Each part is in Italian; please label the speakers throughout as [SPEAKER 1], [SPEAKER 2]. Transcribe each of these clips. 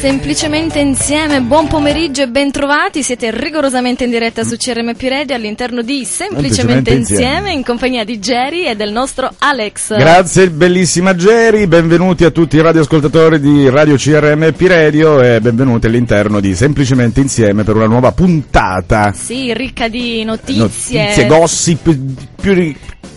[SPEAKER 1] semplicemente insieme, buon pomeriggio e bentrovati, siete rigorosamente in diretta su CRMP Radio all'interno di Semplicemente, insieme, insieme, in compagnia di Jerry e del nostro Alex.
[SPEAKER 2] Grazie bellissima Jerry, benvenuti a tutti i radioascoltatori di Radio CRMP Radio e benvenuti all'interno di Semplicemente insieme per una nuova puntata.
[SPEAKER 1] Sì, ricca di notizie.
[SPEAKER 2] Notizie, gossip, più,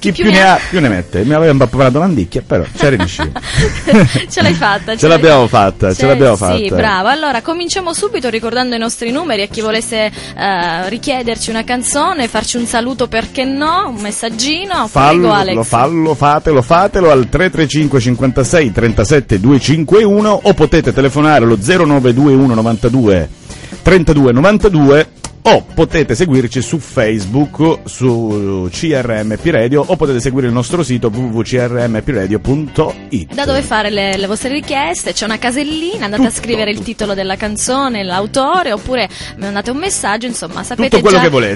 [SPEAKER 2] chi, più, più ne ha, più ne mette. Mi aveva un po' una domandicchia, però ci riuscito.
[SPEAKER 1] ce l'hai fatta.
[SPEAKER 2] Ce, l'abbiamo fatta, ce l'abbiamo fatta.
[SPEAKER 1] Sì, bravo. Allora, cominciamo subito ricordando i nostri numeri a chi volesse uh, richiederci una canzone, farci un saluto perché no, un messaggino.
[SPEAKER 2] Fallo,
[SPEAKER 1] Prego.
[SPEAKER 2] Lo fallo, fatelo, fatelo al 335 56 37 251 o potete telefonare allo 0921 92 32 92 o potete seguirci su Facebook su CRMP Radio o potete seguire il nostro sito www.crmpradio.it
[SPEAKER 1] da dove fare le, le, vostre richieste? C'è una casellina andate tutto, a scrivere tutto. il titolo della canzone l'autore oppure mandate un messaggio insomma sapete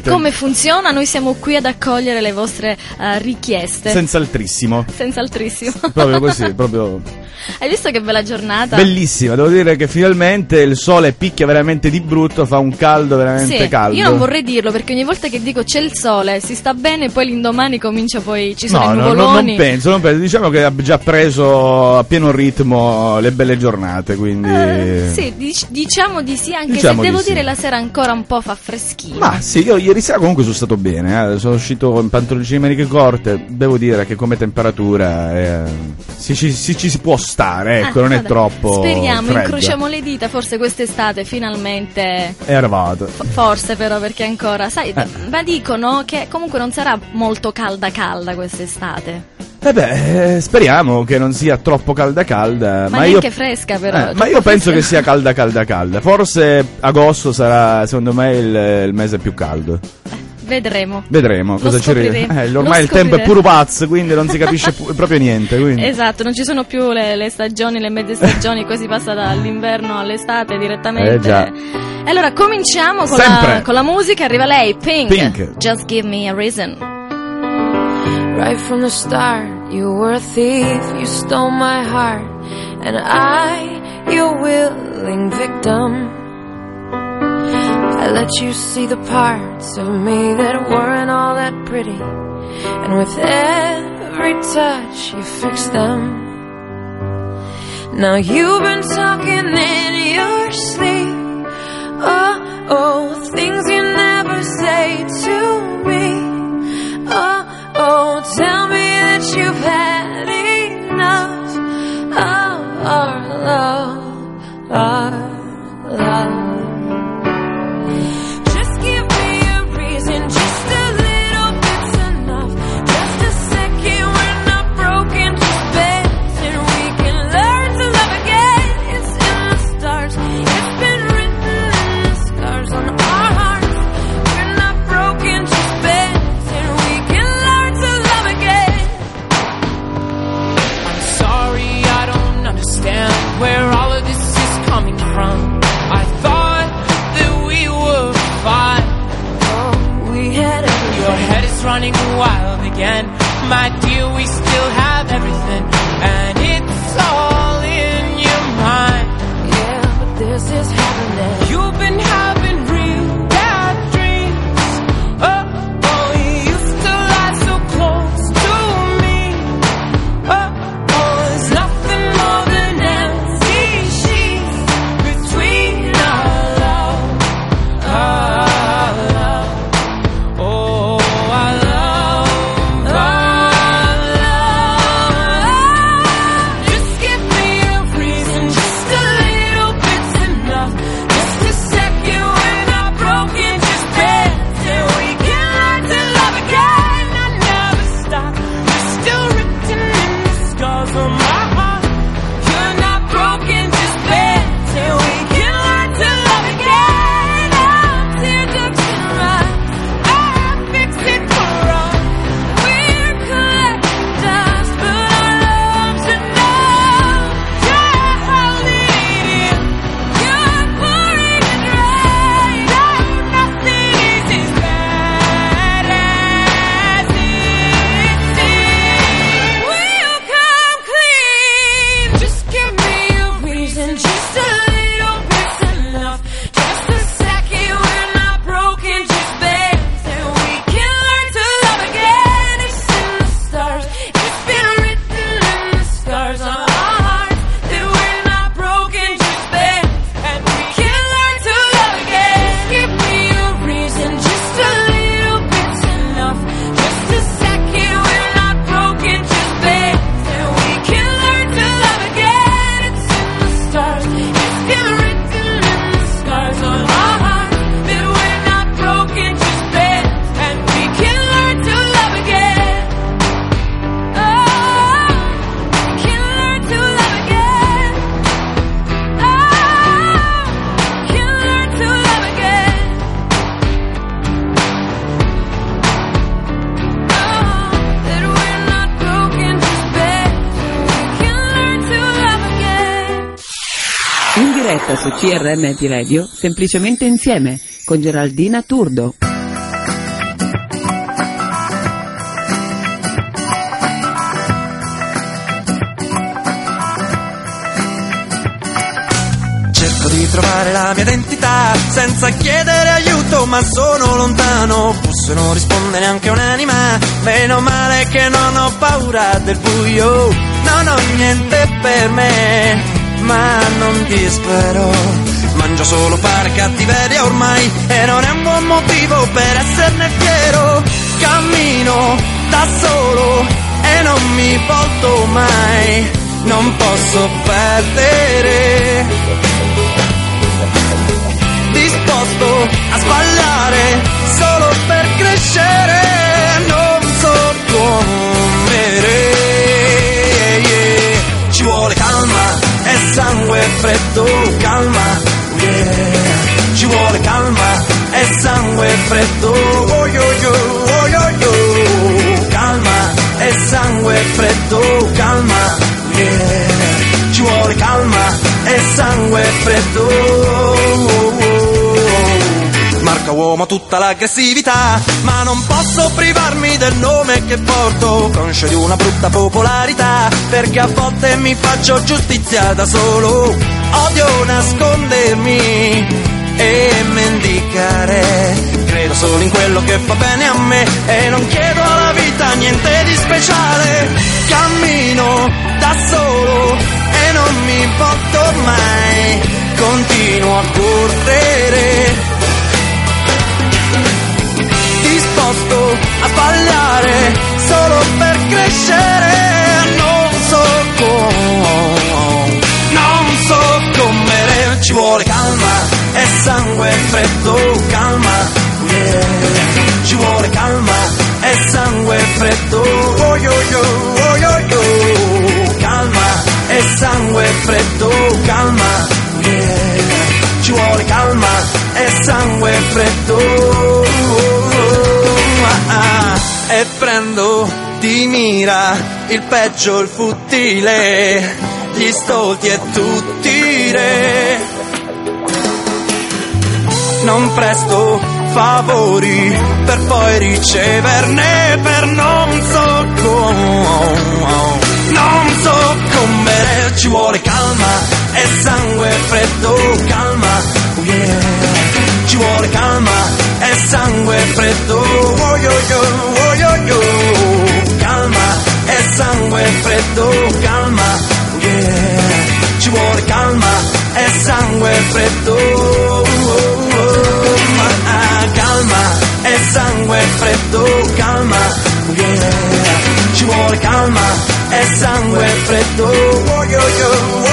[SPEAKER 1] come funziona. Noi siamo qui ad accogliere le vostre uh, richieste.
[SPEAKER 2] Senz'altrissimo.
[SPEAKER 1] Senz'altrissimo.
[SPEAKER 2] Proprio così proprio
[SPEAKER 1] hai visto che bella giornata?
[SPEAKER 2] Bellissima devo dire che finalmente il sole picchia veramente di brutto fa un caldo veramente
[SPEAKER 1] sì.
[SPEAKER 2] caldo caldo.
[SPEAKER 1] Io non vorrei dirlo perché ogni volta che dico c'è il sole, si sta bene, poi l'indomani comincia poi ci sono
[SPEAKER 2] no,
[SPEAKER 1] i nuvoloni.
[SPEAKER 2] No, non penso, non penso. Diciamo che ha già preso a pieno ritmo le belle giornate, quindi
[SPEAKER 1] eh, Sì, dic- diciamo di sì, anche diciamo se devo dire sì. la sera ancora un po' fa freschino.
[SPEAKER 2] Ma sì, io ieri sera comunque sono stato bene, eh. sono uscito in pantaloncini maniche corte, devo dire che come temperatura eh, si, ci, si, ci si può stare, ecco, ah, non vabbè. è troppo
[SPEAKER 1] Speriamo,
[SPEAKER 2] fredda.
[SPEAKER 1] incrociamo le dita, forse quest'estate finalmente
[SPEAKER 2] è arrivato.
[SPEAKER 1] F- forse forse però perché ancora, sai, eh. ma dicono che comunque non sarà molto calda calda quest'estate.
[SPEAKER 2] Eh beh, eh, speriamo che non sia troppo calda calda.
[SPEAKER 1] Ma,
[SPEAKER 2] ma
[SPEAKER 1] neanche io, fresca però.
[SPEAKER 2] Eh, ma io penso che sia calda calda calda. Forse agosto sarà secondo me il, il mese più caldo.
[SPEAKER 1] Eh, vedremo.
[SPEAKER 2] Vedremo cosa ci eh, Ormai il tempo è puro pazzo, quindi non si capisce proprio niente. Quindi.
[SPEAKER 1] Esatto, non ci sono più le, le stagioni, le mezze stagioni, così si passa dall'inverno all'estate direttamente.
[SPEAKER 2] Eh già.
[SPEAKER 1] E allora cominciamo con la, con la, musica, arriva lei, Pink.
[SPEAKER 2] Pink.
[SPEAKER 1] Just give me a reason.
[SPEAKER 3] Right from the start, you were a thief, you stole my heart, and I, your willing victim. I let you see the parts of me that weren't all that pretty, and with every touch, you fixed them. Now you've been talking in your sleep. Oh, oh, things you never say to me. Oh, oh, tell me that you've had enough of our love,
[SPEAKER 4] CRM Radio, semplicemente insieme, con Geraldina Turdo.
[SPEAKER 5] Cerco di trovare la mia identità senza chiedere aiuto, ma sono lontano. Busso e non risponde neanche un'anima. Meno male che non ho paura del buio, non ho niente per me ma non dispero. Mangio solo per cattiveria ormai e non è un buon motivo per esserne fiero. Cammino da solo e non mi volto mai, non posso perdere. Disposto a sbagliare solo per crescere, non so come. Ci vuole sangue freddo, calma, yeah. Ci vuole calma e sangue freddo, oh yo yo, oh yo yo. Calma e sangue freddo, calma, yeah. Ci vuole calma e sangue freddo. Oh, oh, oh marca uomo tutta l'aggressività, ma non posso privarmi del nome che porto, conscio di una brutta popolarità, perché a volte mi faccio giustizia da solo, odio nascondermi e mendicare. Credo solo in quello che fa bene a me e non chiedo alla vita niente di speciale. Cammino da solo e non mi volto mai, continuo a correre disposto a sbagliare solo per crescere. Non so come, non so come ci vuole calma e sangue freddo, calma, yeah. ci vuole calma e sangue freddo, oh yo yo, oh yo yo, calma e sangue freddo, calma, yeah. ci vuole calma e sangue freddo e prendo di mira il peggio, il futile, gli stolti e tutti re. Non presto favori per poi riceverne per non so come. Non so come ci vuole calma e sangue freddo, calma, oh yeah ci vuole calma e sangue freddo, oh yo yo, oh yo yo, calma. E sangue freddo, calma, yeah, ci vuole calma. E sangue freddo, oh, oh, oh, calma. E sangue freddo, calma, yeah, ci vuole calma. E sangue freddo, oh yo yo.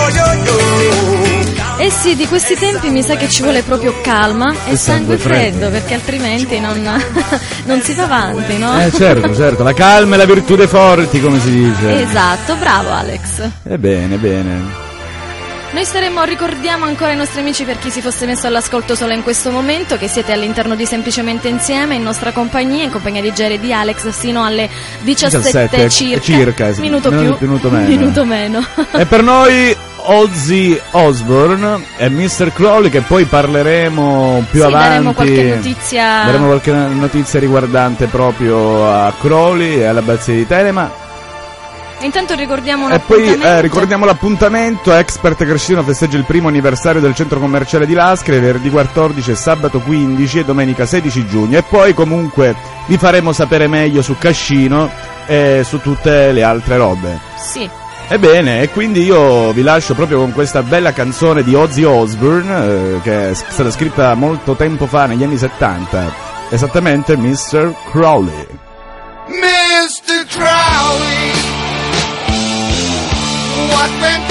[SPEAKER 1] Eh sì, di questi tempi mi sa che ci vuole proprio calma e, e sangue, sangue freddo, freddo, perché altrimenti non, non, si va avanti, no?
[SPEAKER 2] Eh certo, certo, la calma è la virtù dei forti, come si dice.
[SPEAKER 1] Esatto, bravo Alex.
[SPEAKER 2] Ebbene, bene.
[SPEAKER 1] Noi staremo, ricordiamo ancora ai nostri amici per chi si fosse messo all'ascolto solo in questo momento, che siete all'interno di Semplicemente Insieme, in nostra compagnia, in compagnia di Jerry e di Alex, sino alle 17, 17 circa.
[SPEAKER 2] circa
[SPEAKER 1] minuto più,
[SPEAKER 2] minuto meno.
[SPEAKER 1] Minuto meno.
[SPEAKER 2] e per noi Ozzy Osbourne e Mr. Crowley che poi parleremo più
[SPEAKER 1] sì,
[SPEAKER 2] avanti.
[SPEAKER 1] Daremo qualche notizia.
[SPEAKER 2] Daremo qualche notizia riguardante proprio a Crowley e all'abbazia di Telema.
[SPEAKER 1] Intanto ricordiamo
[SPEAKER 2] E poi eh, ricordiamo l'appuntamento, Expert Crescino festeggia il primo anniversario del centro commerciale di Lascre, venerdì 14, sabato 15 e domenica 16 giugno. E poi comunque vi faremo sapere meglio su Cascino e su tutte le altre robe.
[SPEAKER 1] Sì.
[SPEAKER 2] Ebbene, e quindi io vi lascio proprio con questa bella canzone di Ozzy Osbourne, eh, che è stata scritta molto tempo fa, negli anni 70, esattamente Mr. Crowley.
[SPEAKER 6] Mr. Crowley, Rockland.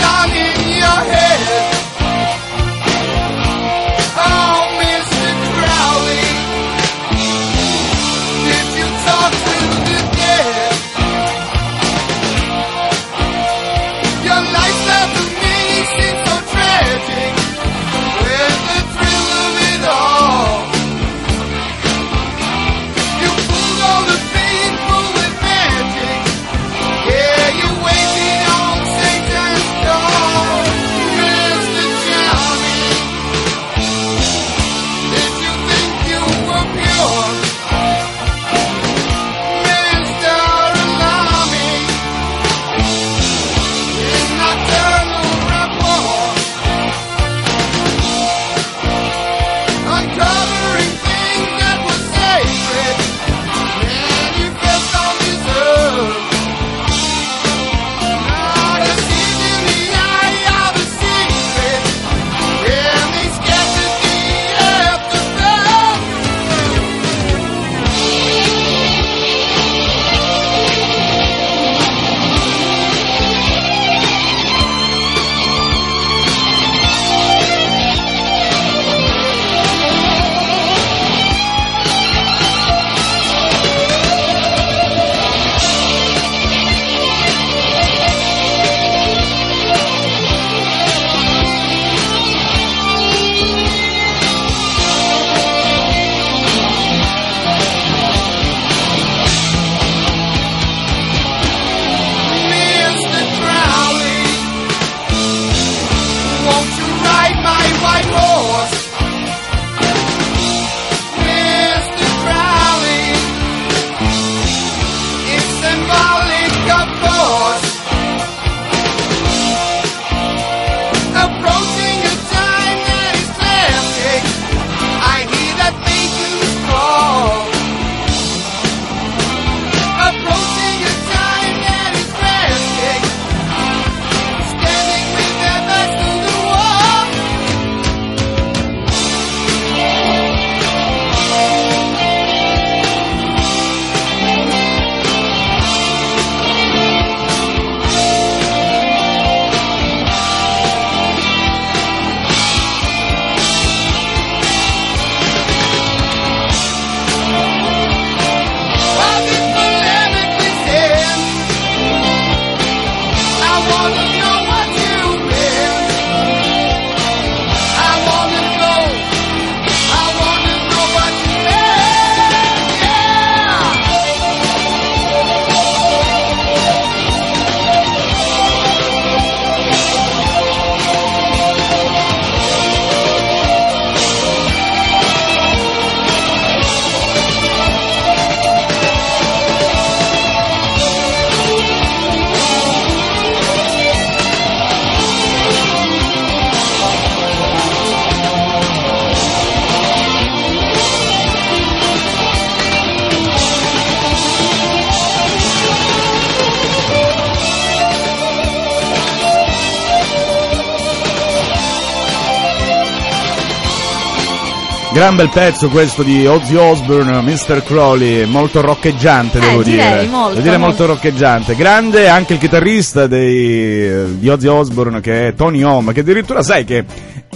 [SPEAKER 2] Gran bel pezzo questo di Ozzy Osbourne, Mr. Crowley, molto roccheggiante devo
[SPEAKER 1] eh,
[SPEAKER 2] dire.
[SPEAKER 1] Molto,
[SPEAKER 2] devo dire molto. molto roccheggiante. Grande anche il chitarrista dei, di Ozzy Osbourne che è Tony Home, che addirittura sai che...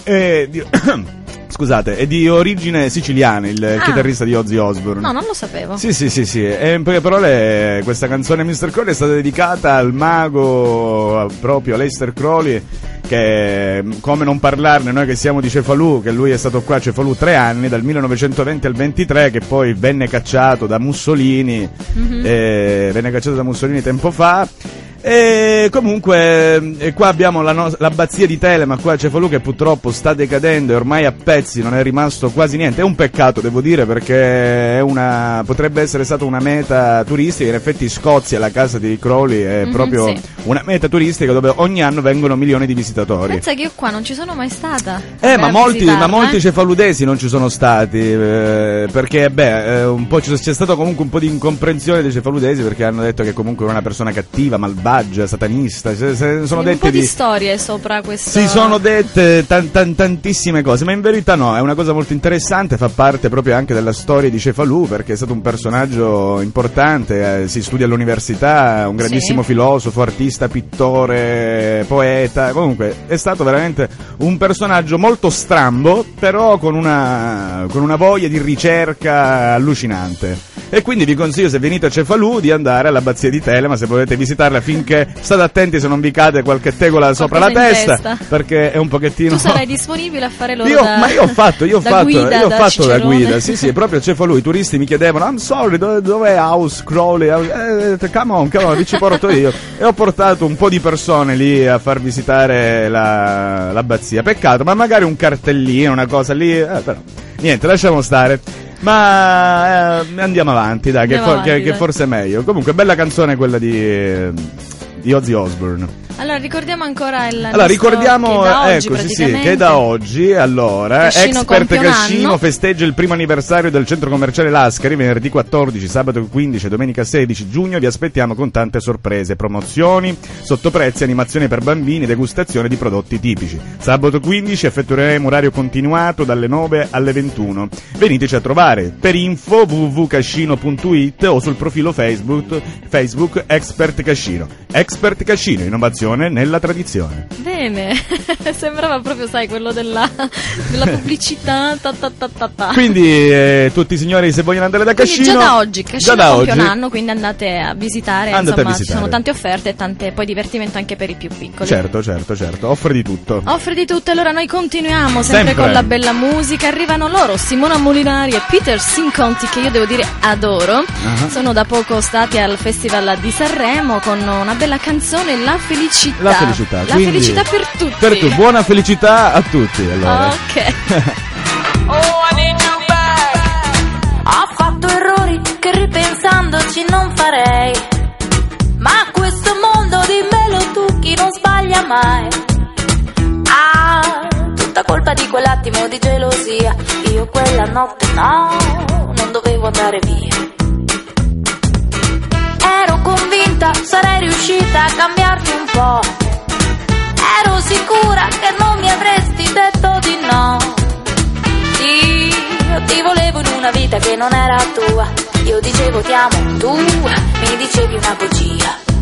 [SPEAKER 2] Eh, di, scusate, è di origine siciliana il ah. chitarrista di Ozzy Osbourne.
[SPEAKER 1] No, non lo sapevo.
[SPEAKER 2] Sì, sì, sì, sì. E in poche parole questa canzone Mr. Crowley è stata dedicata al mago proprio Lester Crowley che come non parlarne noi che siamo di Cefalù, che lui è stato qua a Cefalù tre anni, dal 1920 al 23, che poi venne cacciato da Mussolini, mm-hmm. eh, venne cacciato da Mussolini tempo fa e comunque e qua abbiamo la no- l'abbazia di Telema qua a Cefalù che purtroppo sta decadendo e ormai a pezzi non è rimasto quasi niente. È un peccato devo dire perché una, potrebbe essere stata una meta turistica. In effetti Scozia, la casa di Crowley, è mm-hmm, proprio sì. una meta turistica dove ogni anno vengono milioni di visitatori.
[SPEAKER 1] Pensa che io qua non ci sono mai stata.
[SPEAKER 2] Eh, ma molti, ma molti, cefaludesi non ci sono stati eh, perché beh, eh, c'è, c'è stato comunque un po' di incomprensione dei cefaludesi perché hanno detto che comunque era una persona cattiva, malvagia selvaggia, satanista. Se, se sono dette
[SPEAKER 1] un po'
[SPEAKER 2] di,
[SPEAKER 1] di storie sopra questo.
[SPEAKER 2] Si sono dette tan, tan, tantissime cose, ma in verità no, è una cosa molto interessante, fa parte proprio anche della storia di Cefalù perché è stato un personaggio importante, eh, si studia all'università, un grandissimo sì. filosofo, artista, pittore, poeta, comunque è stato veramente un personaggio molto strambo, però con una, con una voglia di ricerca allucinante. E quindi vi consiglio, se venite a Cefalù, di andare all'abbazia di Telema, se volete visitarla finché state attenti se non vi cade qualche tegola sopra la testa, testa, perché è un pochettino... Tu
[SPEAKER 1] sarai disponibile a fare loro
[SPEAKER 2] io,
[SPEAKER 1] da,
[SPEAKER 2] Ma io ho fatto, io ho fatto,
[SPEAKER 1] guida,
[SPEAKER 2] io ho fatto da guida, sì sì, proprio a Cefalù i turisti mi chiedevano, I'm sorry, dove, dov'è House Crowley? Eh, eh, come on, come on, vi ci porto io. e ho portato un po' di persone lì a far visitare la, l'abbazia. Peccato, ma magari un cartellino, una cosa lì, eh, però... Niente, lasciamo stare. Ma eh, andiamo avanti, dai, andiamo che, avanti, che, dai. che, forse è meglio. Comunque, bella canzone quella di, di Ozzy Osbourne.
[SPEAKER 1] Allora, ricordiamo ancora il
[SPEAKER 2] Allora, ricordiamo che ecco, sì, sì, che da oggi, allora, Cascino Expert Cascino festeggia il primo anniversario del centro commerciale Lascari venerdì 14, sabato 15 e domenica 16 giugno. Vi aspettiamo con tante sorprese, promozioni, sottoprezzi, animazioni per bambini, degustazione di prodotti tipici. Sabato 15 effettueremo orario continuato dalle 9 alle 21. Veniteci a trovare per info www.cascino.it o sul profilo Facebook, Facebook Expert Cascino. Expert Cascino, innovazione tradizione nella tradizione.
[SPEAKER 1] Bene, sembrava proprio, sai, quello della, della pubblicità. Ta ta ta
[SPEAKER 2] quindi, eh, tutti i signori, se vogliono andare da Cascino.
[SPEAKER 1] Quindi già da oggi, Cascino già da compie oggi. un anno, quindi andate a visitare. Andate insomma, a visitare. ci sono tante offerte e tante, poi divertimento anche per i più piccoli.
[SPEAKER 2] Certo, certo, certo. Offre di tutto.
[SPEAKER 1] Offre di tutto. Allora, noi continuiamo sempre, sempre. con la bella musica. Arrivano loro, Simona Molinari e Peter Sinconti, che io devo dire adoro. Uh-huh. Sono da poco stati al Festival di Sanremo con una bella canzone, La felicità felicità.
[SPEAKER 2] La felicità.
[SPEAKER 1] La Quindi, felicità per tutti.
[SPEAKER 2] Per tu, buona felicità a tutti. Allora.
[SPEAKER 1] Ok.
[SPEAKER 7] oh, I need you back. Ho fatto errori che ripensandoci non farei. Ma questo mondo dimmelo tu chi non sbaglia mai. Ah, tutta colpa di quell'attimo di gelosia. Io quella notte no, non dovevo andare via. Ero convinta sarei riuscita a cambiarti un po'. Ero sicura che non mi avresti detto di no. Io ti volevo in una vita che non era tua. Io dicevo ti amo, tu mi dicevi una bugia.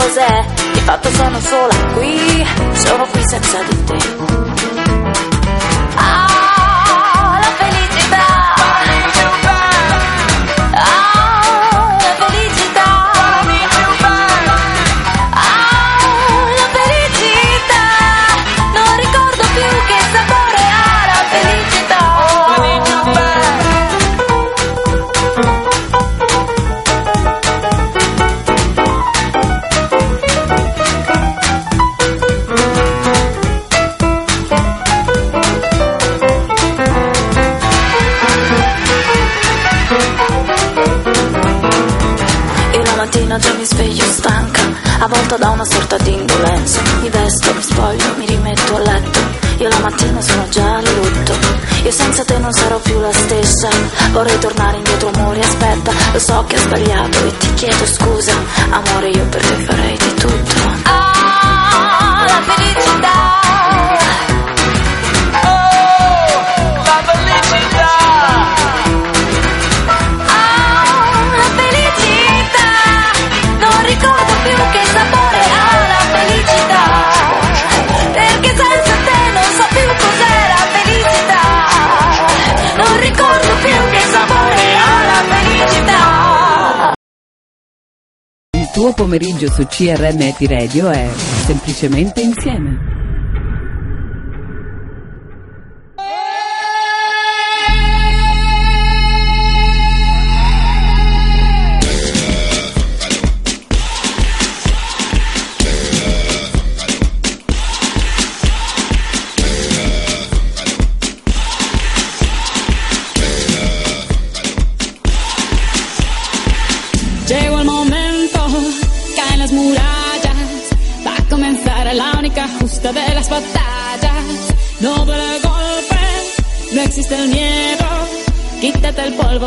[SPEAKER 7] Cos'è? Di fatto sono sola qui, sono qui senza di te.
[SPEAKER 8] Avvolta da una sorta di indolenza. Mi vesto, mi spoglio, mi rimetto a letto. Io la mattina sono già a lutto. Io senza te non sarò più la stessa. Vorrei tornare indietro, amore, aspetta. Lo so che ho sbagliato e ti chiedo scusa. Amore, io per te farei di tutto.
[SPEAKER 9] Pomeriggio su CRM Eti Radio è semplicemente insieme.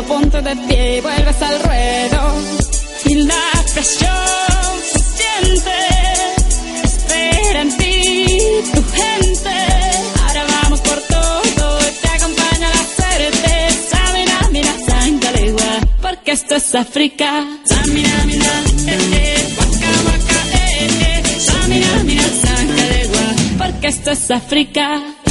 [SPEAKER 10] Ponte de pie y vuelves al ruedo. Y la presión se siente, espera en ti tu gente. Ahora vamos por todo te acompaña la certeza. Mira, mira, Santa Legua, porque esto es África. Samina, mira, Porque esto es África.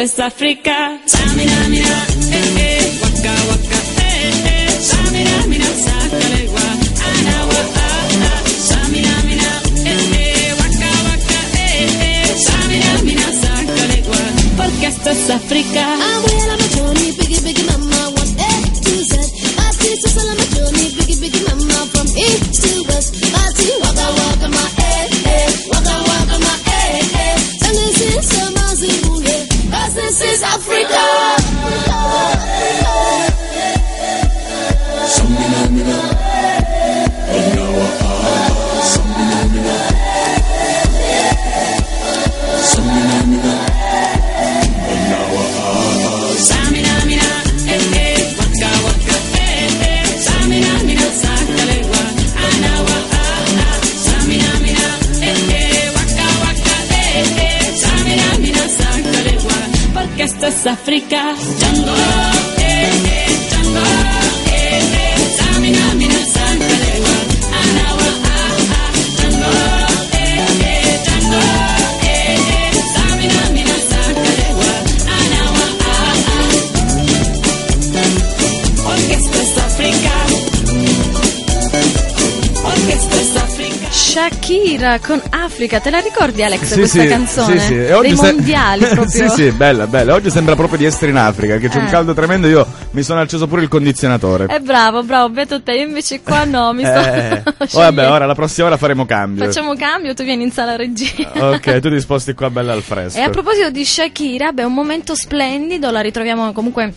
[SPEAKER 10] es África. Mira, mira, mira, mira, porque esto es África.
[SPEAKER 11] Piggy, piggy, mama, one,
[SPEAKER 1] Áfricas. Shakira con Africa, te la ricordi Alex
[SPEAKER 2] Sì,
[SPEAKER 1] questa
[SPEAKER 2] sì,
[SPEAKER 1] canzone?
[SPEAKER 2] sì, sì. E oggi
[SPEAKER 1] Dei
[SPEAKER 2] se-
[SPEAKER 1] mondiali proprio.
[SPEAKER 2] sì, sì, bella, bella. Oggi sembra proprio di essere in Africa, che c'è un
[SPEAKER 1] Eh.
[SPEAKER 2] caldo tremendo. Io mi sono acceso pure il condizionatore.
[SPEAKER 1] Eh bravo, bravo, beato te, io invece qua no, mi sto
[SPEAKER 2] Eh. Oh, vabbè, ora la prossima ora faremo cambio.
[SPEAKER 1] Facciamo cambio, tu vieni in sala regia.
[SPEAKER 2] Ok, tu ti sposti qua bella al fresco.
[SPEAKER 1] E a proposito di Shakira, beh, un momento splendido, la ritroviamo comunque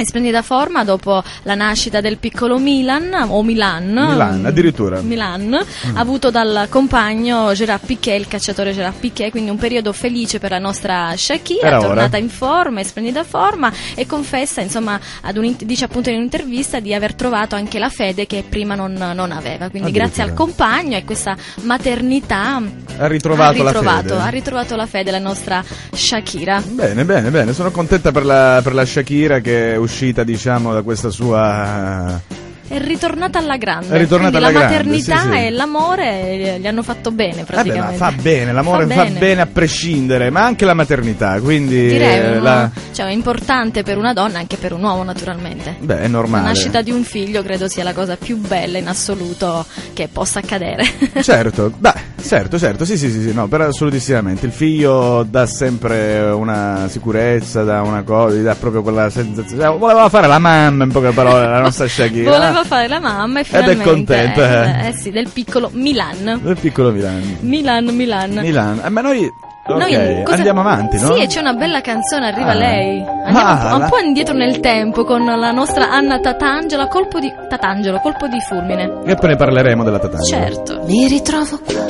[SPEAKER 1] in splendida forma dopo la nascita del piccolo Milan, o Milan.
[SPEAKER 2] Milan, addirittura.
[SPEAKER 1] Milan, avuto dal compagno Gerard Piquet, il cacciatore Gerard Piquet, quindi un periodo felice per la nostra Shakira,
[SPEAKER 2] Era ora.
[SPEAKER 1] tornata in forma, in splendida forma e confessa, insomma, un, dice appunto in un'intervista di aver trovato anche la fede che prima non, non aveva, quindi grazie al compagno e questa maternità
[SPEAKER 2] Ha ritrovato,
[SPEAKER 1] ha
[SPEAKER 2] la
[SPEAKER 1] ritrovato,
[SPEAKER 2] fede.
[SPEAKER 1] ha ritrovato la fede la nostra Shakira.
[SPEAKER 2] Bene, bene, bene. Sono contenta per la, per la Shakira che uscita, diciamo, da questa sua.
[SPEAKER 1] È ritornata alla grande.
[SPEAKER 2] È ritornata alla
[SPEAKER 1] la
[SPEAKER 2] grande,
[SPEAKER 1] maternità
[SPEAKER 2] sì, sì.
[SPEAKER 1] e l'amore gli hanno fatto bene
[SPEAKER 2] Vabbè,
[SPEAKER 1] praticamente.
[SPEAKER 2] fa bene, l'amore
[SPEAKER 1] Fa
[SPEAKER 2] fa
[SPEAKER 1] bene.
[SPEAKER 2] bene. a prescindere, ma anche la maternità, quindi
[SPEAKER 1] Direi
[SPEAKER 2] eh, la-
[SPEAKER 1] cioè, è importante per una donna anche per un uomo naturalmente.
[SPEAKER 2] beh, è
[SPEAKER 1] La
[SPEAKER 2] normale.
[SPEAKER 1] nascita di un figlio credo sia la cosa più bella in assoluto che possa accadere.
[SPEAKER 2] Certo, beh, certo, certo, sì, sì, sì, sì, no, per assolutissimamente. Il figlio dà sempre una sicurezza, dà una cosa, gli dà proprio quella sensazione. Voleva fare la mamma, in poche parole, la nostra Shakira.
[SPEAKER 1] Voleva fare la mamma e
[SPEAKER 2] Ed è
[SPEAKER 1] finalmente
[SPEAKER 2] contenta,
[SPEAKER 1] eh, eh sì, del piccolo Milan.
[SPEAKER 2] Del piccolo Milano.
[SPEAKER 1] Milan, Milan.
[SPEAKER 2] Milano. Eh, ma noi, ok,
[SPEAKER 1] Noi cosa-
[SPEAKER 2] andiamo avanti, no?
[SPEAKER 1] Sì, e c'è una bella canzone, arriva
[SPEAKER 2] Ah.
[SPEAKER 1] lei. Andiamo un, po',
[SPEAKER 2] Ah,
[SPEAKER 1] un po' indietro nel tempo con la nostra Anna Tatangelo, colpo di Tatangelo, colpo di fulmine.
[SPEAKER 2] E poi ne parleremo della Tatania.
[SPEAKER 1] Certo.
[SPEAKER 11] Mi ritrovo qua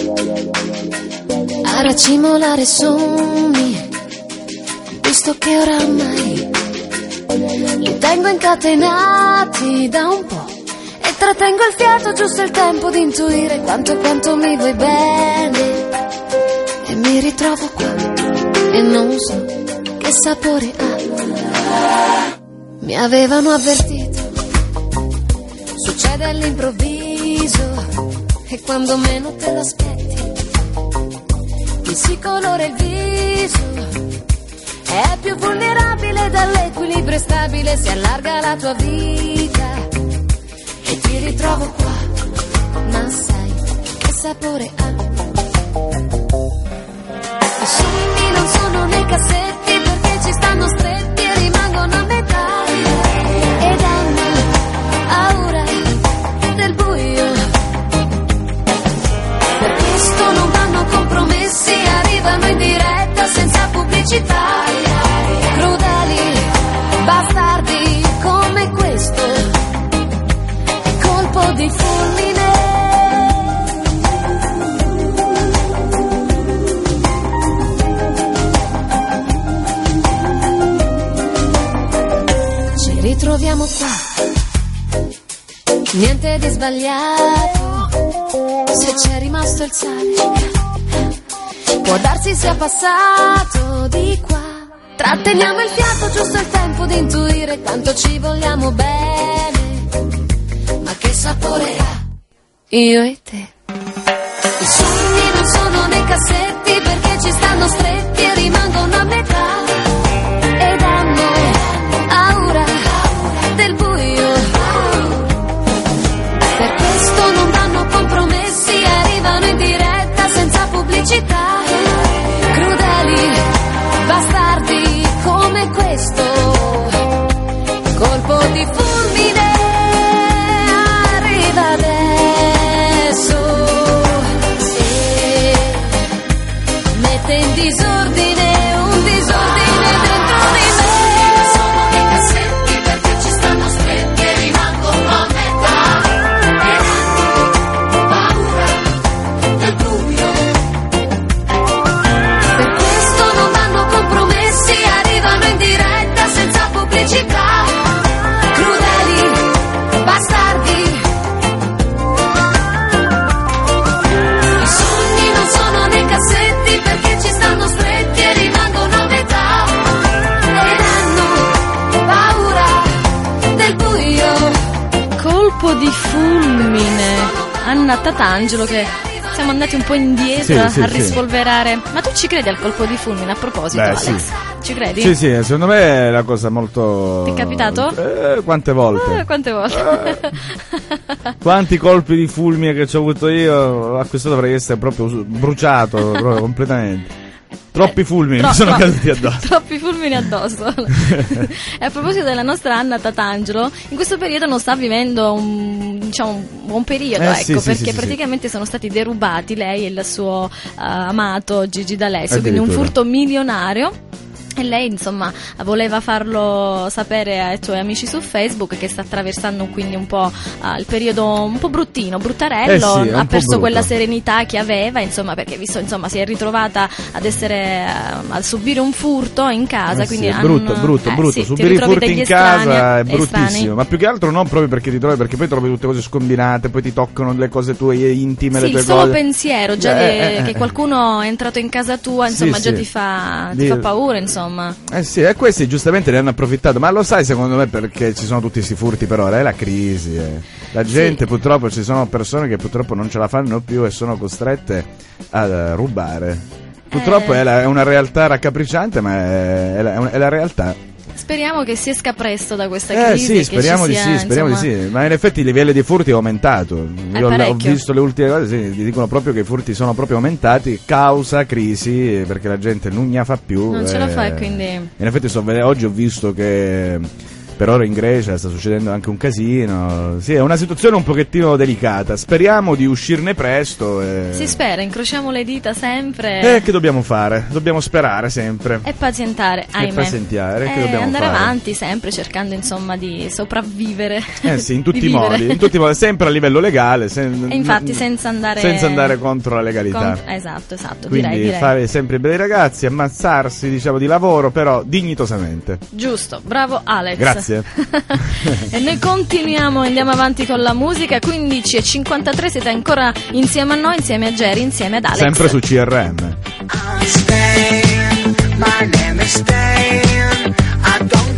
[SPEAKER 11] a racimolare sogni, visto che oramai li tengo incatenati da un po' e trattengo il fiato giusto il tempo di intuire quanto quanto mi vuoi bene. E mi ritrovo qua e non so che sapore ha. Mi avevano avvertito, succede all'improvviso e quando meno te l'aspetti ti si colora il viso è più vulnerabile dall'equilibrio stabile si allarga la tua vita. E ti ritrovo qua ma sai che sapore ha qua, niente di sbagliato se c'è rimasto il sale. Può darsi sia passato di qua. Tratteniamo il fiato, giusto il tempo di intuire quanto ci vogliamo bene. Ma che sapore ha io e te? I sogni non sono nei cassetti perché ci stanno stretti e rimangono a metà.
[SPEAKER 1] Anna Tatangelo che siamo andati un po' indietro
[SPEAKER 2] Sì, sì,
[SPEAKER 1] a
[SPEAKER 2] sì.
[SPEAKER 1] rispolverare. Ma tu ci credi al colpo di fulmine a proposito,
[SPEAKER 2] Beh,
[SPEAKER 1] Alex?
[SPEAKER 2] sì.
[SPEAKER 1] Ci credi?
[SPEAKER 2] Sì, sì, secondo me è una cosa molto...
[SPEAKER 1] Ti è capitato?
[SPEAKER 2] Eh, quante volte?
[SPEAKER 1] Eh, quante volte?
[SPEAKER 2] Eh. Quanti colpi di fulmine che ci ho avuto io, a questo dovrei essere proprio bruciato, proprio completamente. Troppi fulmini
[SPEAKER 1] Tro-
[SPEAKER 2] mi sono
[SPEAKER 1] tro-
[SPEAKER 2] caduti addosso.
[SPEAKER 1] Troppi fulmini addosso. e a proposito della nostra Anna Tatangelo, in questo periodo non sta vivendo un, diciamo, un buon periodo,
[SPEAKER 2] Eh,
[SPEAKER 1] ecco,
[SPEAKER 2] sì,
[SPEAKER 1] perché
[SPEAKER 2] sì, sì,
[SPEAKER 1] praticamente sono stati derubati lei e il suo eh, amato Gigi D'Alessio, quindi un furto milionario. E lei, insomma, voleva farlo sapere ai tuoi amici su Facebook che sta attraversando quindi un po' eh, il periodo un po' bruttino, bruttarello,
[SPEAKER 2] Eh sì,
[SPEAKER 1] ha perso
[SPEAKER 2] brutto.
[SPEAKER 1] quella serenità che aveva, insomma, perché visto, insomma, si è ritrovata ad essere eh, a subire un furto in casa,
[SPEAKER 2] Eh sì,
[SPEAKER 1] quindi
[SPEAKER 2] è
[SPEAKER 1] hanno-
[SPEAKER 2] brutto, brutto,
[SPEAKER 1] eh,
[SPEAKER 2] brutto.
[SPEAKER 1] sì,
[SPEAKER 2] Subire i furti in casa è bruttissimo.
[SPEAKER 1] estranei.
[SPEAKER 2] Ma più che altro non proprio perché ti trovi, perché poi trovi tutte cose scombinate, poi ti toccano le cose tue intime,
[SPEAKER 1] Sì,
[SPEAKER 2] le tue
[SPEAKER 1] il solo
[SPEAKER 2] cose.
[SPEAKER 1] pensiero già
[SPEAKER 2] Eh, eh, eh,
[SPEAKER 1] che
[SPEAKER 2] eh.
[SPEAKER 1] qualcuno è entrato in casa tua,
[SPEAKER 2] Sì,
[SPEAKER 1] insomma, già
[SPEAKER 2] sì.
[SPEAKER 1] ti fa, ti fa paura, insomma.
[SPEAKER 2] Eh sì, e questi giustamente ne hanno approfittato, ma lo sai secondo me perché ci sono tutti questi furti per ora? È la crisi. eh. La gente purtroppo, ci sono persone che purtroppo non ce la fanno più e sono costrette a eh, rubare. Purtroppo
[SPEAKER 1] Eh.
[SPEAKER 2] è, la- è una realtà raccapricciante, ma è, è la, è una- è la realtà.
[SPEAKER 1] Speriamo che si esca presto da questa
[SPEAKER 2] Eh
[SPEAKER 1] crisi.
[SPEAKER 2] sì,
[SPEAKER 1] che
[SPEAKER 2] speriamo
[SPEAKER 1] ci
[SPEAKER 2] di
[SPEAKER 1] sia,
[SPEAKER 2] sì, speriamo
[SPEAKER 1] insomma,
[SPEAKER 2] di sì. Ma in effetti il livello dei furti è aumentato. Io ho- ho
[SPEAKER 1] parecchio.
[SPEAKER 2] visto le ultime cose, sì, dicono proprio che i furti sono proprio aumentati causa crisi, perché la gente non ne fa più.
[SPEAKER 1] Non ce la
[SPEAKER 2] eh.
[SPEAKER 1] fa e quindi...
[SPEAKER 2] In effetti vedendo- oggi ho visto che per ora in Grecia sta succedendo anche un casino. Sì, è una situazione un pochettino delicata. Speriamo di uscirne presto. E...
[SPEAKER 1] Si spera, incrociamo le dita sempre
[SPEAKER 2] Eh, che dobbiamo fare? Dobbiamo sperare sempre.
[SPEAKER 1] e pazientare, ahimè.
[SPEAKER 2] pazientare, che
[SPEAKER 1] E
[SPEAKER 2] dobbiamo
[SPEAKER 1] andare
[SPEAKER 2] fare?
[SPEAKER 1] avanti sempre cercando insomma di sopravvivere.
[SPEAKER 2] Eh sì, in tutti i modi, in tutti i modi, sempre a livello legale. sen-
[SPEAKER 1] E infatti senza andare...
[SPEAKER 2] senza andare contro la legalità.
[SPEAKER 1] con- Esatto, esatto,
[SPEAKER 2] Quindi
[SPEAKER 1] direi, direi.
[SPEAKER 2] fare sempre i bei ragazzi, ammazzarsi, diciamo, di lavoro, però dignitosamente.
[SPEAKER 1] Giusto, bravo Alex.
[SPEAKER 2] Grazie.
[SPEAKER 1] e noi continuiamo, andiamo avanti con la musica, 15 e 53 siete ancora insieme a noi, insieme a Jerry, insieme ad Alex.
[SPEAKER 2] Sempre su CRM.
[SPEAKER 12] Stan, my name is Stan. I don't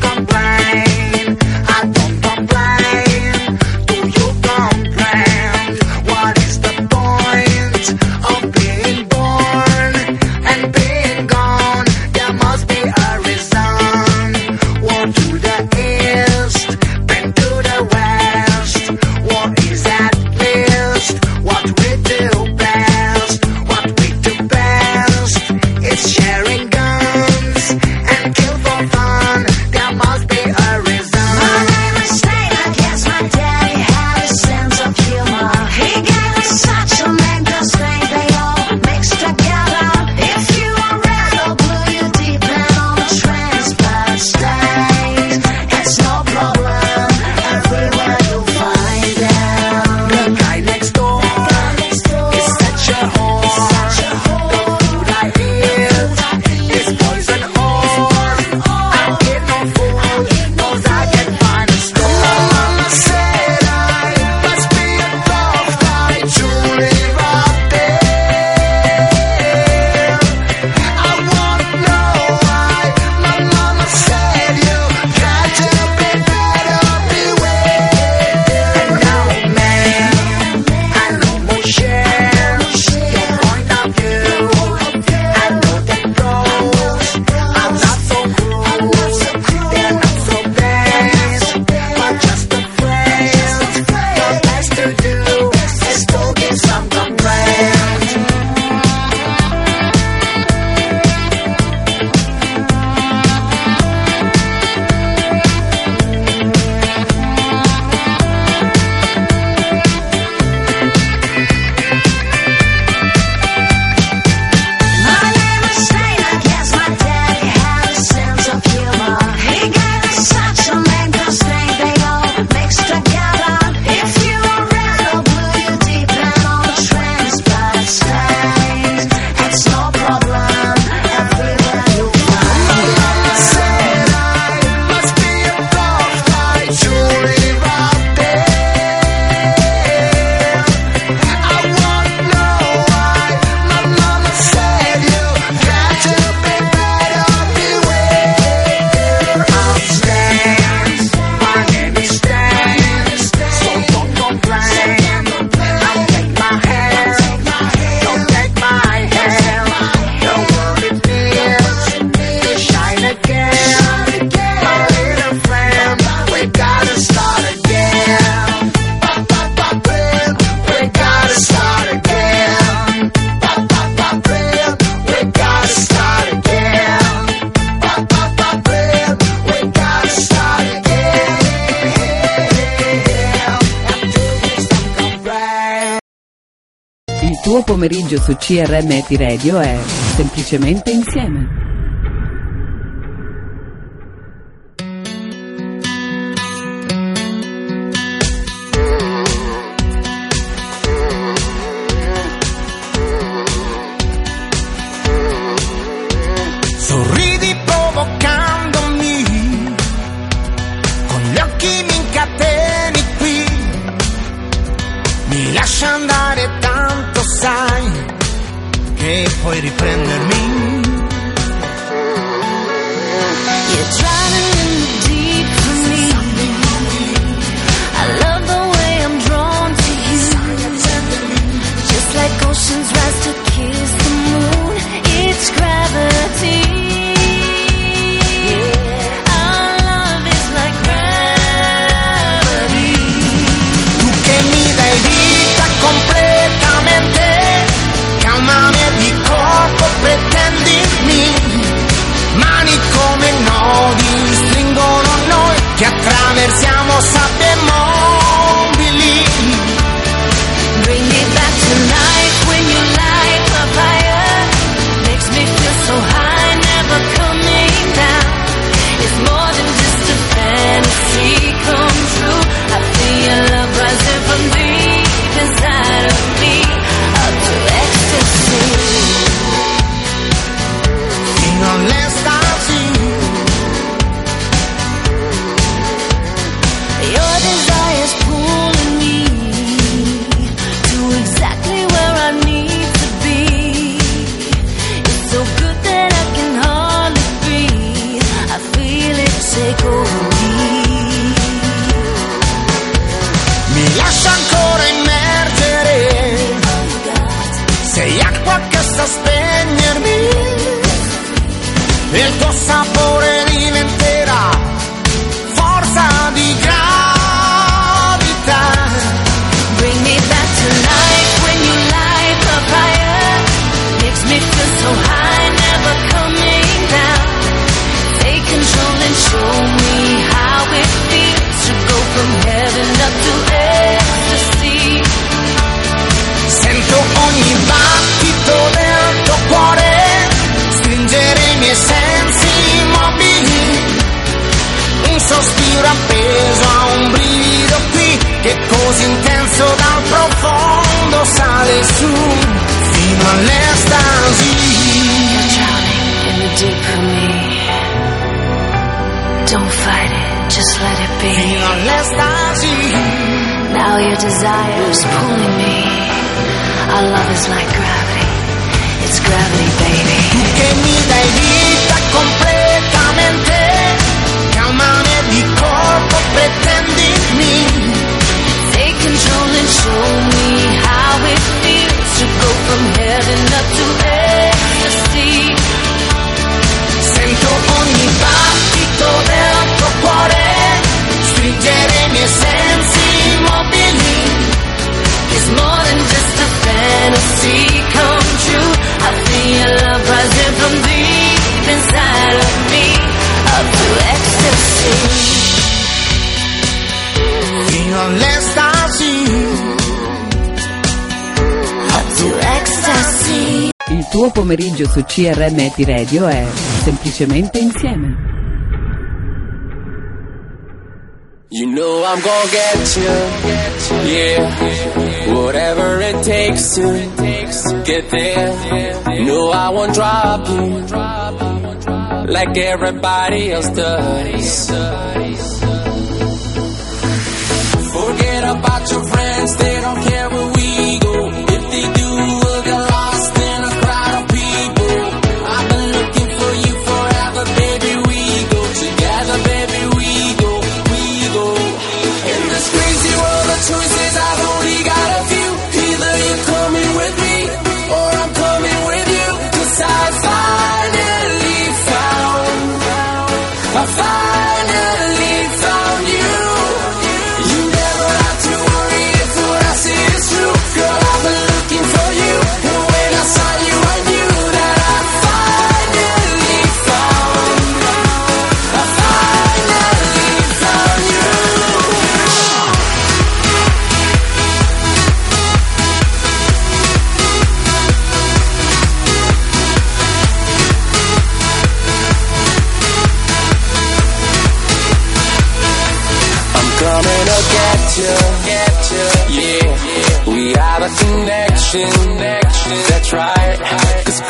[SPEAKER 11] CRM Radio è semplicemente insieme.
[SPEAKER 13] un sospiro appeso a un brivido qui che così intenso dal profondo sale su fino all'estasi. Don't fight it, just let it be. Fino all'estasi. Now your desire is pulling me. Our love is like gravity, it's gravity, baby. Tu che mi dai vita completamente. Take control and show me how it feels to go from heaven up to ecstasy i
[SPEAKER 14] miei sensi immobili It's more than just a fantasy come true I feel your love rising from deep inside of me Up to ecstasy pomeriggio su CRM Radio è semplicemente insieme. You know I'm gonna get you, yeah. Whatever it takes to get there. Know I won't drop you
[SPEAKER 13] like everybody else does. Forget about your friends, they don't care where got a connection. That's right. Cause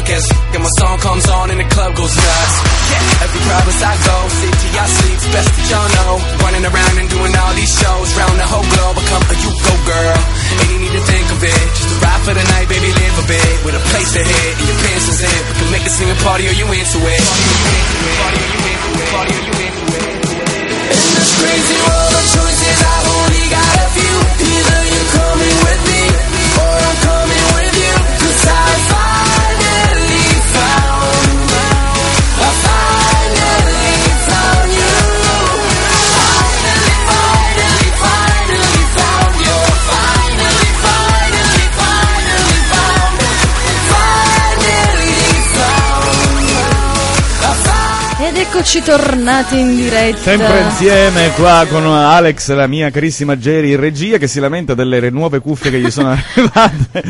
[SPEAKER 13] drunk as And my song comes on and the club goes nuts. Yeah, every as I go. Till y'all sleep, best that y'all know. Running around and doing all these shows. Round the whole globe, I come, you go girl. Ain't need to think of it. Just a ride for the night, baby, live a bit. With a place to hit and your pants is in. We can make a singing party or you into it.
[SPEAKER 14] In this crazy world of choices, I've only got a few. Either
[SPEAKER 1] eccoci tornati in diretta.
[SPEAKER 2] Sempre insieme qua con Alex, la mia carissima Jerry in regia, che si lamenta delle nuove cuffie che gli sono arrivate.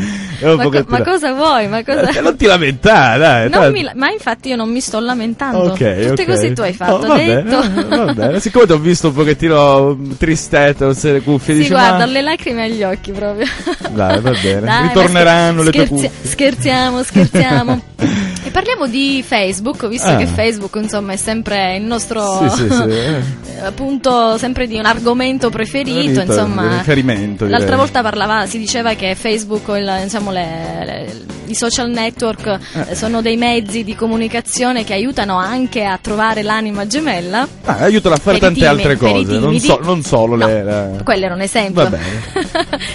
[SPEAKER 1] Ma, co- ma cosa vuoi? Ma, cosa...
[SPEAKER 2] Eh, non ti lamentare, dai. Dai.
[SPEAKER 1] mi la- ma infatti io non mi sto lamentando.
[SPEAKER 2] Ok,
[SPEAKER 1] Tutte
[SPEAKER 2] ok.
[SPEAKER 1] così tu hai fatto.
[SPEAKER 2] Oh, va
[SPEAKER 1] detto.
[SPEAKER 2] bene, va bene. Siccome ti ho visto un pochettino tristetto, queste le cuffie,
[SPEAKER 1] Sì,
[SPEAKER 2] dici,
[SPEAKER 1] guarda,
[SPEAKER 2] ma...
[SPEAKER 1] le lacrime agli occhi proprio.
[SPEAKER 2] Dai, va bene.
[SPEAKER 1] Dai,
[SPEAKER 2] Ritorneranno le tue cuffie.
[SPEAKER 1] Scherziamo, scherziamo. parliamo di Facebook, visto
[SPEAKER 2] Ah.
[SPEAKER 1] che Facebook, insomma, è sempre il nostro
[SPEAKER 2] Sì, sì, sì. eh.
[SPEAKER 1] appunto sempre di un argomento preferito,
[SPEAKER 2] Preferito,
[SPEAKER 1] insomma.
[SPEAKER 2] riferimento,
[SPEAKER 1] L'altra volta parlava, si diceva che Facebook il- diciamo, le- le- i social network eh, sono dei mezzi di comunicazione che aiutano anche a trovare l'anima gemella.
[SPEAKER 2] Ah, aiutano a fare tante
[SPEAKER 1] timidi,
[SPEAKER 2] altre cose, non, so- non solo
[SPEAKER 1] No,
[SPEAKER 2] le... le-
[SPEAKER 1] Quello era un esempio.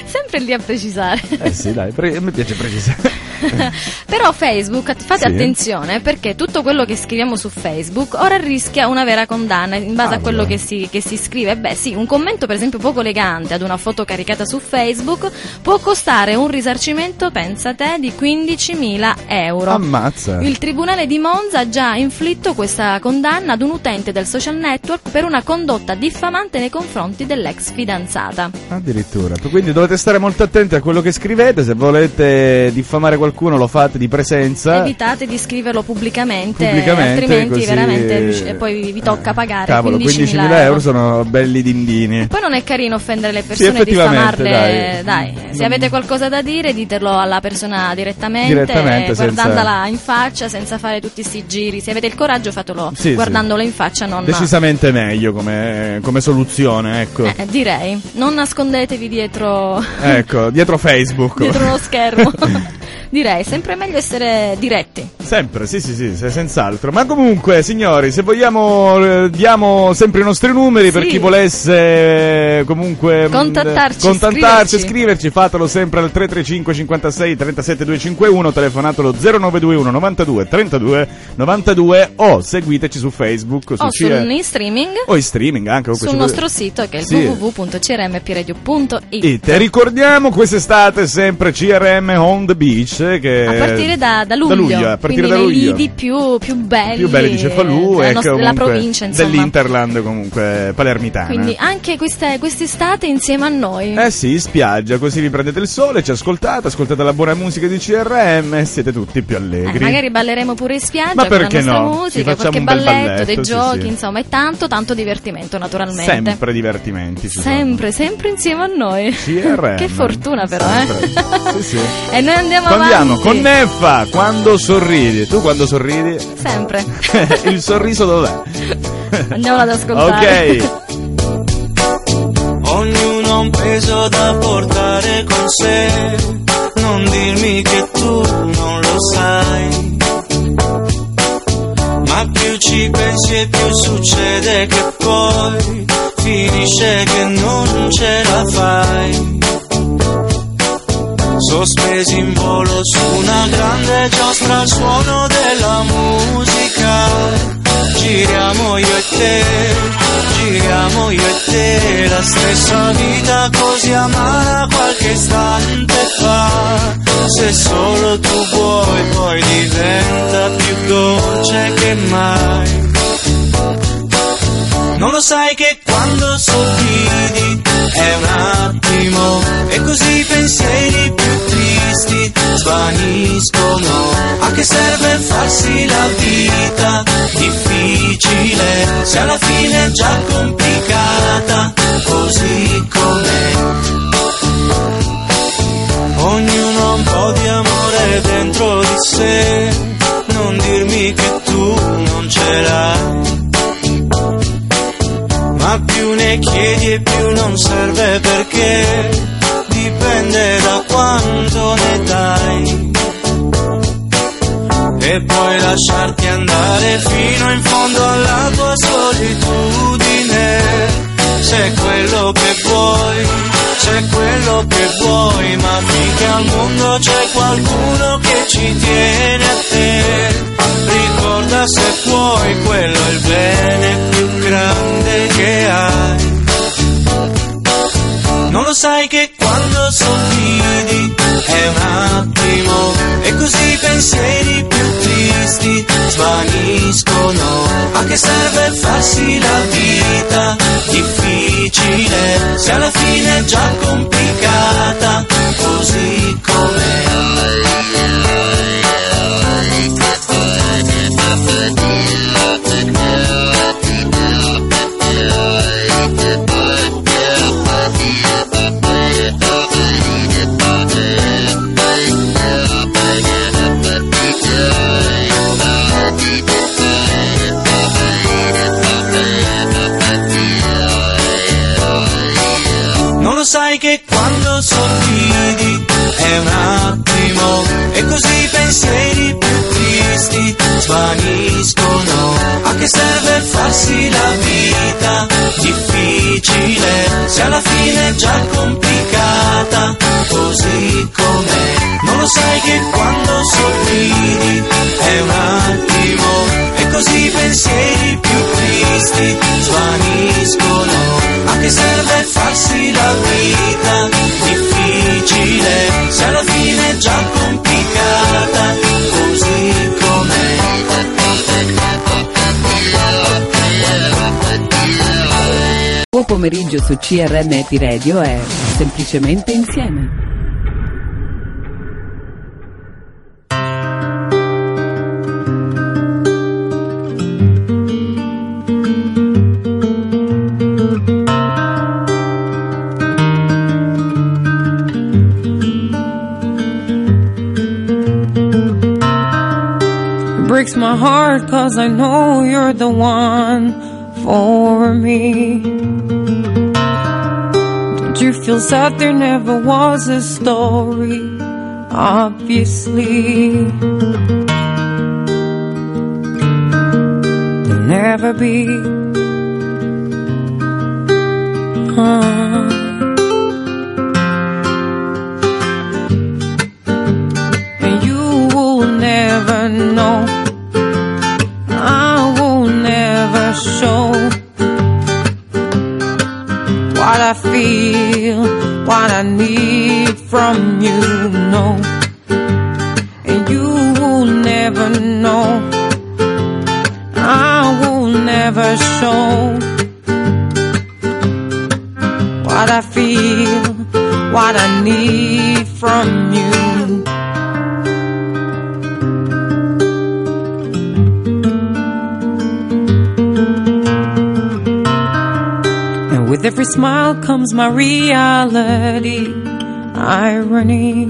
[SPEAKER 1] Sempre lì a precisare.
[SPEAKER 2] Eh sì, dai, pre- mi piace precisare.
[SPEAKER 1] Però Facebook, fate
[SPEAKER 2] Sì.
[SPEAKER 1] attenzione perché tutto quello che scriviamo su Facebook ora rischia una vera condanna in base a quello che si, che si scrive. Beh sì, un commento per esempio poco elegante ad una foto caricata su Facebook può costare un risarcimento, pensa te, di 15.000 euro.
[SPEAKER 2] Ammazza.
[SPEAKER 1] Il Tribunale di Monza ha già inflitto questa condanna ad un utente del social network per una condotta diffamante nei confronti dell'ex fidanzata.
[SPEAKER 2] Addirittura. Quindi dovete stare molto attenti a quello che scrivete, se volete diffamare qualcuno lo fate di presenza.
[SPEAKER 1] Evitate di scriverlo pubblicamente,
[SPEAKER 2] Pubblicamente,
[SPEAKER 1] altrimenti
[SPEAKER 2] così-
[SPEAKER 1] veramente poi vi, tocca pagare
[SPEAKER 2] Cavolo,
[SPEAKER 1] 15.000
[SPEAKER 2] 15.000 euro sono belli dindini.
[SPEAKER 1] Poi non è carino offendere le
[SPEAKER 2] Sì,
[SPEAKER 1] persone,
[SPEAKER 2] effettivamente,
[SPEAKER 1] diffamarle.
[SPEAKER 2] dai.
[SPEAKER 1] Dai, se avete qualcosa da dire, ditelo alla persona direttamente,
[SPEAKER 2] Direttamente,
[SPEAKER 1] eh,
[SPEAKER 2] senza-
[SPEAKER 1] guardandola in faccia, senza fare tutti sti giri. Se avete il coraggio, fatelo
[SPEAKER 2] Sì, sì.
[SPEAKER 1] guardandola in faccia, non
[SPEAKER 2] Decisamente meglio come, come soluzione, ecco.
[SPEAKER 1] Eh, direi, non nascondetevi dietro,
[SPEAKER 2] Ecco, dietro Facebook.
[SPEAKER 1] dietro uno schermo. direi, sempre meglio essere diretti.
[SPEAKER 2] Sempre, sì, sì, sì, se- senz'altro. Ma comunque, signori, se vogliamo, eh, diamo sempre i nostri numeri per
[SPEAKER 1] Sì.
[SPEAKER 2] chi volesse eh, comunque mh,
[SPEAKER 1] Contattarci,
[SPEAKER 2] contattarci,
[SPEAKER 1] scriverci.
[SPEAKER 2] scriverci, fatelo sempre al 335 56 37 251, telefonatelo 0921 92 32 92 o seguiteci su Facebook, su
[SPEAKER 1] O su in streaming
[SPEAKER 2] o in streaming anche.
[SPEAKER 1] sul
[SPEAKER 2] ci
[SPEAKER 1] nostro sito che è il
[SPEAKER 2] Sì. E te ricordiamo quest'estate sempre CRM on the beach esce che
[SPEAKER 1] A partire da, da luglio,
[SPEAKER 2] da luglio, a partire
[SPEAKER 1] quindi
[SPEAKER 2] da luglio.
[SPEAKER 1] lidi più, più belli,
[SPEAKER 2] più belli di Cefalù
[SPEAKER 1] della,
[SPEAKER 2] e
[SPEAKER 1] della provincia, insomma.
[SPEAKER 2] dell'Interland comunque palermitana.
[SPEAKER 1] Quindi anche queste- quest'estate insieme a noi.
[SPEAKER 2] Eh sì, spiaggia, così vi prendete il sole, ci ascoltate, ascoltate la buona musica di CRM e siete tutti più
[SPEAKER 1] Eh,
[SPEAKER 2] allegri.
[SPEAKER 1] magari balleremo pure in spiaggia
[SPEAKER 2] Ma
[SPEAKER 1] con
[SPEAKER 2] perché
[SPEAKER 1] la nostra
[SPEAKER 2] no?
[SPEAKER 1] Musica,
[SPEAKER 2] facciamo
[SPEAKER 1] qualche
[SPEAKER 2] un bel
[SPEAKER 1] balletto,
[SPEAKER 2] balletto,
[SPEAKER 1] dei
[SPEAKER 2] sì,
[SPEAKER 1] giochi,
[SPEAKER 2] sì.
[SPEAKER 1] insomma, e tanto tanto divertimento naturalmente.
[SPEAKER 2] Sempre divertimenti. ci sono.
[SPEAKER 1] Sempre, sempre insieme a noi.
[SPEAKER 2] CRM.
[SPEAKER 1] che fortuna però, eh.
[SPEAKER 2] Sì, sì.
[SPEAKER 1] e noi andiamo
[SPEAKER 2] Andiamo
[SPEAKER 1] avanti.
[SPEAKER 2] Con Neffa, quando sorridi. Tu quando sorridi?
[SPEAKER 1] Sempre.
[SPEAKER 2] il sorriso dov'è?
[SPEAKER 1] Andiamo ad ascoltare.
[SPEAKER 2] Ok.
[SPEAKER 15] Ognuno ha un peso da portare con sé, non dirmi che tu non lo sai. Ma più ci pensi e più succede che poi finisce che non ce la fai. Sospesi in volo su una grande giostra al suono della musica. Giriamo io e te, giriamo io e te, la stessa vita così amara qualche istante fa. Se solo tu vuoi poi diventa più dolce che mai. Non lo sai che quando sorridi è un attimo e così i pensieri più tristi svaniscono. A che serve farsi la vita difficile se alla fine è già complicata così com'è? Ognuno ha un po' di amore dentro di sé, non dirmi che tu non ce l'hai. Più ne chiedi e più non serve perché dipende da quanto ne dai. E puoi lasciarti andare fino in fondo alla tua solitudine. Se è quello che vuoi, c'è quello che vuoi, ma finché al mondo c'è qualcuno che ci tiene a te. Ricorda se puoi, quello è il bene che hai. Non lo sai che quando sorridi è un attimo e così i pensieri più tristi svaniscono. A che serve farsi la vita difficile se alla fine è già complicata così Non sai che quando sorridi è un attimo e così i pensieri più tristi svaniscono. A che serve farsi la vita difficile se alla fine è già complicata così com'è? Non lo sai che quando sorridi è un attimo e così i pensieri più tristi svaniscono. A che serve farsi la vita difficile se alla fine è già complicata
[SPEAKER 9] tuo pomeriggio su CRM Happy Radio è semplicemente insieme.
[SPEAKER 3] My heart cause I know you're the one for me. Don't you feel sad there never was a story? Obviously, there'll never be. Huh. And you will never know. I need from you, no. And you will never know. I will never show what I feel, what I need from you. Every smile comes my reality, irony.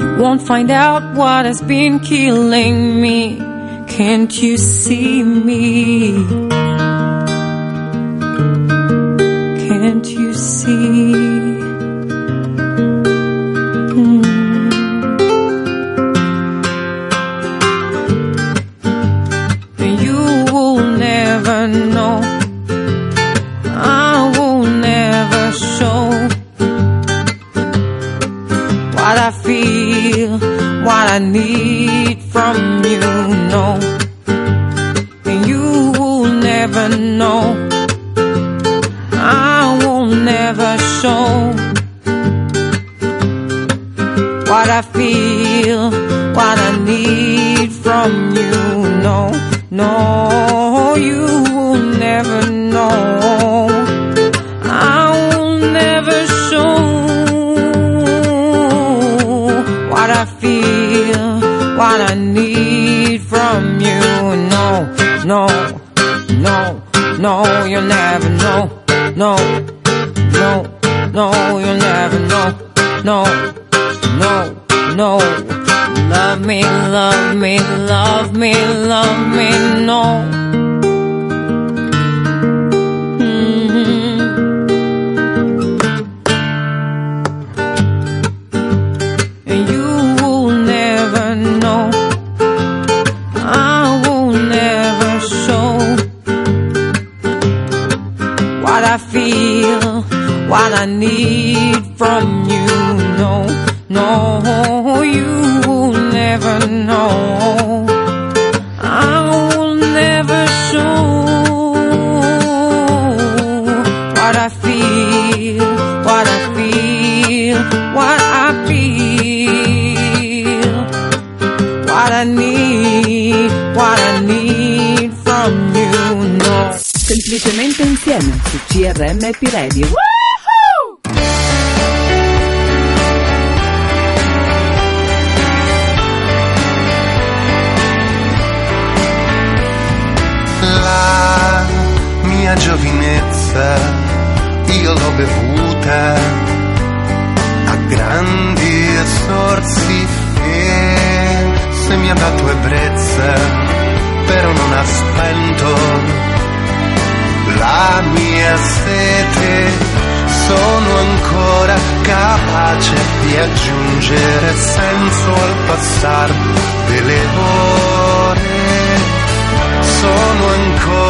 [SPEAKER 3] You won't find out what has been killing me. Can't you see me? Can't you see?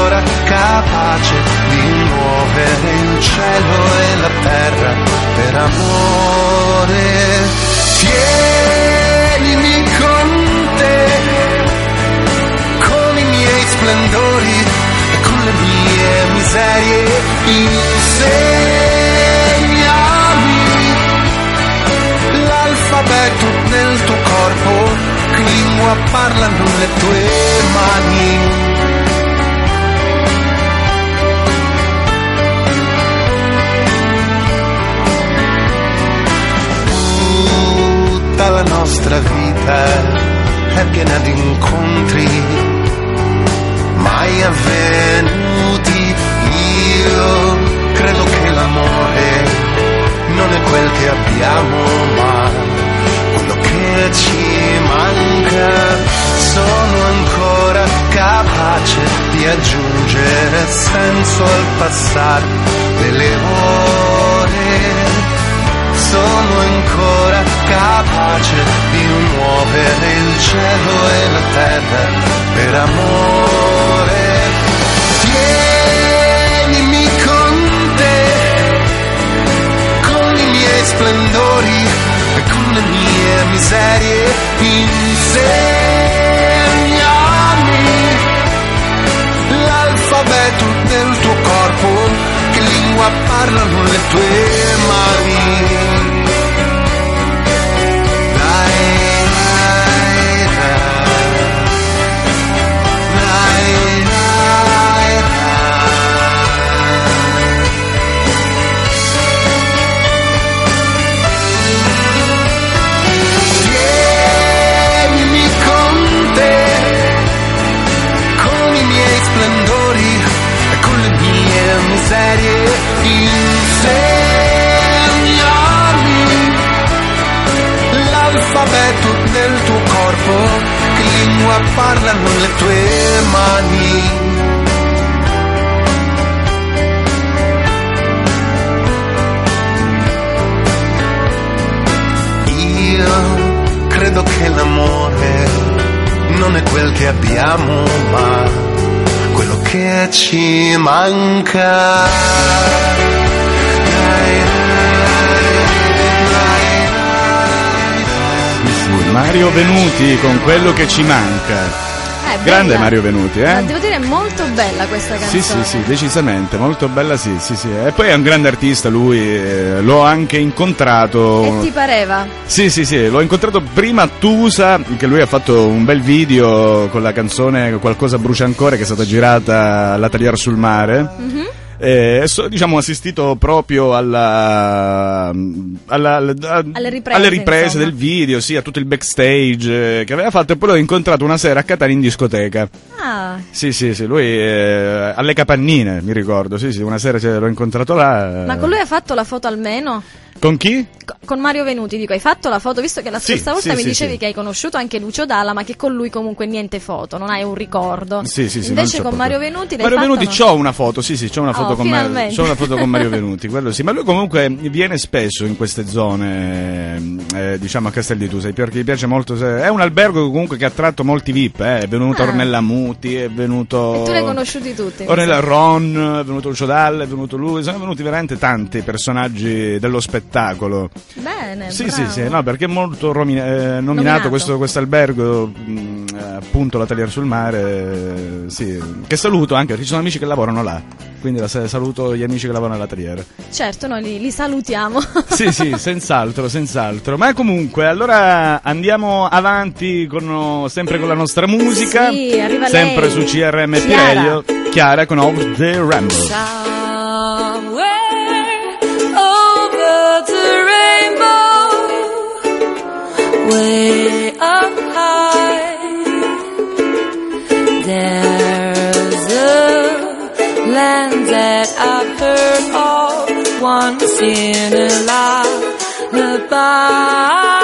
[SPEAKER 16] Ancora capace di muovere il cielo e la terra per amore. Tienimi con te, con i miei splendori con le mie miserie, insegnami l'alfabeto nel tuo corpo, lingua parlano le tue mani. Nostra vita è piena di incontri mai avvenuti. Io credo che l'amore non è quel che abbiamo, ma quello che ci manca. Sono ancora capace di aggiungere senso al passare delle ore sono ancora capace di muovere il cielo e la terra per amore. Tienimi con te, con i miei splendori e con le mie miserie, insegnami l'alfabeto del tuo corpo, che lingua parlano le tue mani. serie insegnami l'alfabeto del tuo corpo che lingua parlano le tue
[SPEAKER 17] mani. Io credo che l'amore non è quel che abbiamo ma che ci manca.
[SPEAKER 2] Mario Venuti con quello che ci manca. Grande
[SPEAKER 1] bella.
[SPEAKER 2] Mario Venuti,
[SPEAKER 1] Ma
[SPEAKER 2] eh?
[SPEAKER 1] devo dire, è molto bella questa
[SPEAKER 2] Sì,
[SPEAKER 1] canzone.
[SPEAKER 2] sì, sì, decisamente, molto bella, sì, sì, sì. E poi è un grande artista lui, eh, l'ho anche incontrato.
[SPEAKER 1] E ti pareva?
[SPEAKER 2] Sì, sì, sì, l'ho incontrato prima a Tusa, che lui ha fatto un bel video con la canzone Qualcosa brucia ancora, che è stata girata all'Atelier sul mare.
[SPEAKER 1] Mhm.
[SPEAKER 2] E so, diciamo, ho assistito proprio alla, alla- alla-
[SPEAKER 1] Alle riprese,
[SPEAKER 2] alle riprese del video, sì, a tutto il backstage eh, che aveva fatto e poi l'ho incontrato una sera a Catania in discoteca.
[SPEAKER 1] Ah,
[SPEAKER 2] Sì, sì, sì, lui eh, alle capannine, mi ricordo, sì, sì, una sera l'ho incontrato là. eh.
[SPEAKER 1] ma con lui hai fatto la foto almeno?
[SPEAKER 2] Con chi?
[SPEAKER 1] Co- Con Mario Venuti, dico, hai fatto la foto, visto che la
[SPEAKER 2] Sì,
[SPEAKER 1] scorsa volta
[SPEAKER 2] sì,
[SPEAKER 1] mi
[SPEAKER 2] sì,
[SPEAKER 1] dicevi
[SPEAKER 2] sì.
[SPEAKER 1] che hai conosciuto anche Lucio Dalla, ma che con lui comunque niente foto, non hai un ricordo.
[SPEAKER 2] Sì, sì, sì,
[SPEAKER 1] Invece con. Mario Venuti
[SPEAKER 2] Mario Venuti
[SPEAKER 1] no?
[SPEAKER 2] c'ho una foto, sì, sì, c'ho una foto,
[SPEAKER 1] Oh,
[SPEAKER 2] con, Mario, c'ho una foto con Mario Venuti, quello sì, ma lui comunque viene spesso in queste zone, eh, diciamo a Castel di Tusa, perché gli piace molto, è un albergo comunque che ha attratto molti VIP, eh, è venuto
[SPEAKER 1] Ah.
[SPEAKER 2] Ornella Muti, è venuto...
[SPEAKER 1] E tu li hai conosciuti tutti?
[SPEAKER 2] Ornella Ron, è venuto Lucio Dalla, è venuto lui, sono venuti veramente tanti personaggi dello spettacolo.
[SPEAKER 1] Bene,
[SPEAKER 2] Sì,
[SPEAKER 1] bravo.
[SPEAKER 2] sì, sì, no, perché è molto romi- eh, nominato,
[SPEAKER 1] Nominato.
[SPEAKER 2] questo, questo albergo, mh, eh, appunto l'Atelier sul Mare, eh, sì, che saluto anche perché ci sono amici che lavorano là, quindi la- saluto gli amici che lavorano all'Atelier.
[SPEAKER 1] Certo, noi li, li salutiamo.
[SPEAKER 2] Sì, sì, senz'altro, senz'altro. Ma comunque, allora andiamo avanti con, sempre con la nostra musica,
[SPEAKER 1] Sì, arriva
[SPEAKER 2] sempre
[SPEAKER 1] lei.
[SPEAKER 2] su CRM
[SPEAKER 1] Chiara.
[SPEAKER 2] Chiara con Over the Rainbow.
[SPEAKER 3] Somewhere way up high, there's a land that I've heard of once in a lullaby.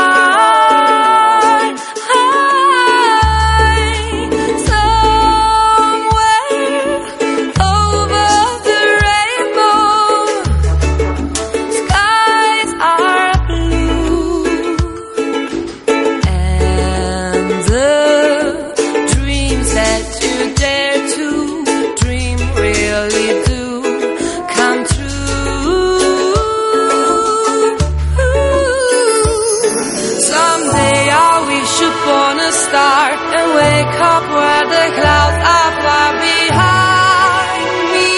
[SPEAKER 3] Wake up where the clouds are far behind me.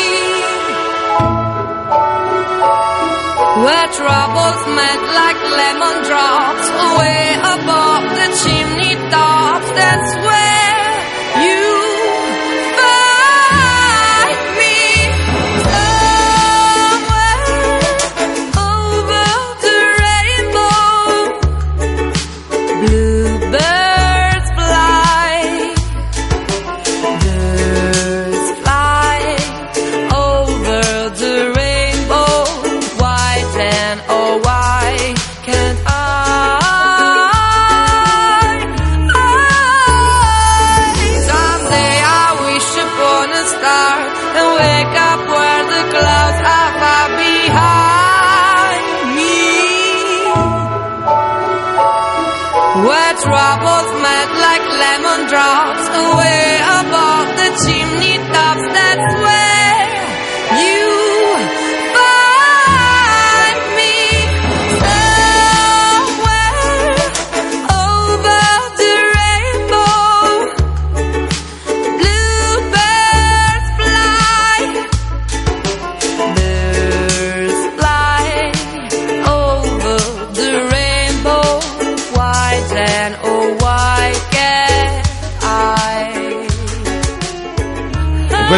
[SPEAKER 3] Where troubles melt like lemon drops away above the chimney tops. That's drops away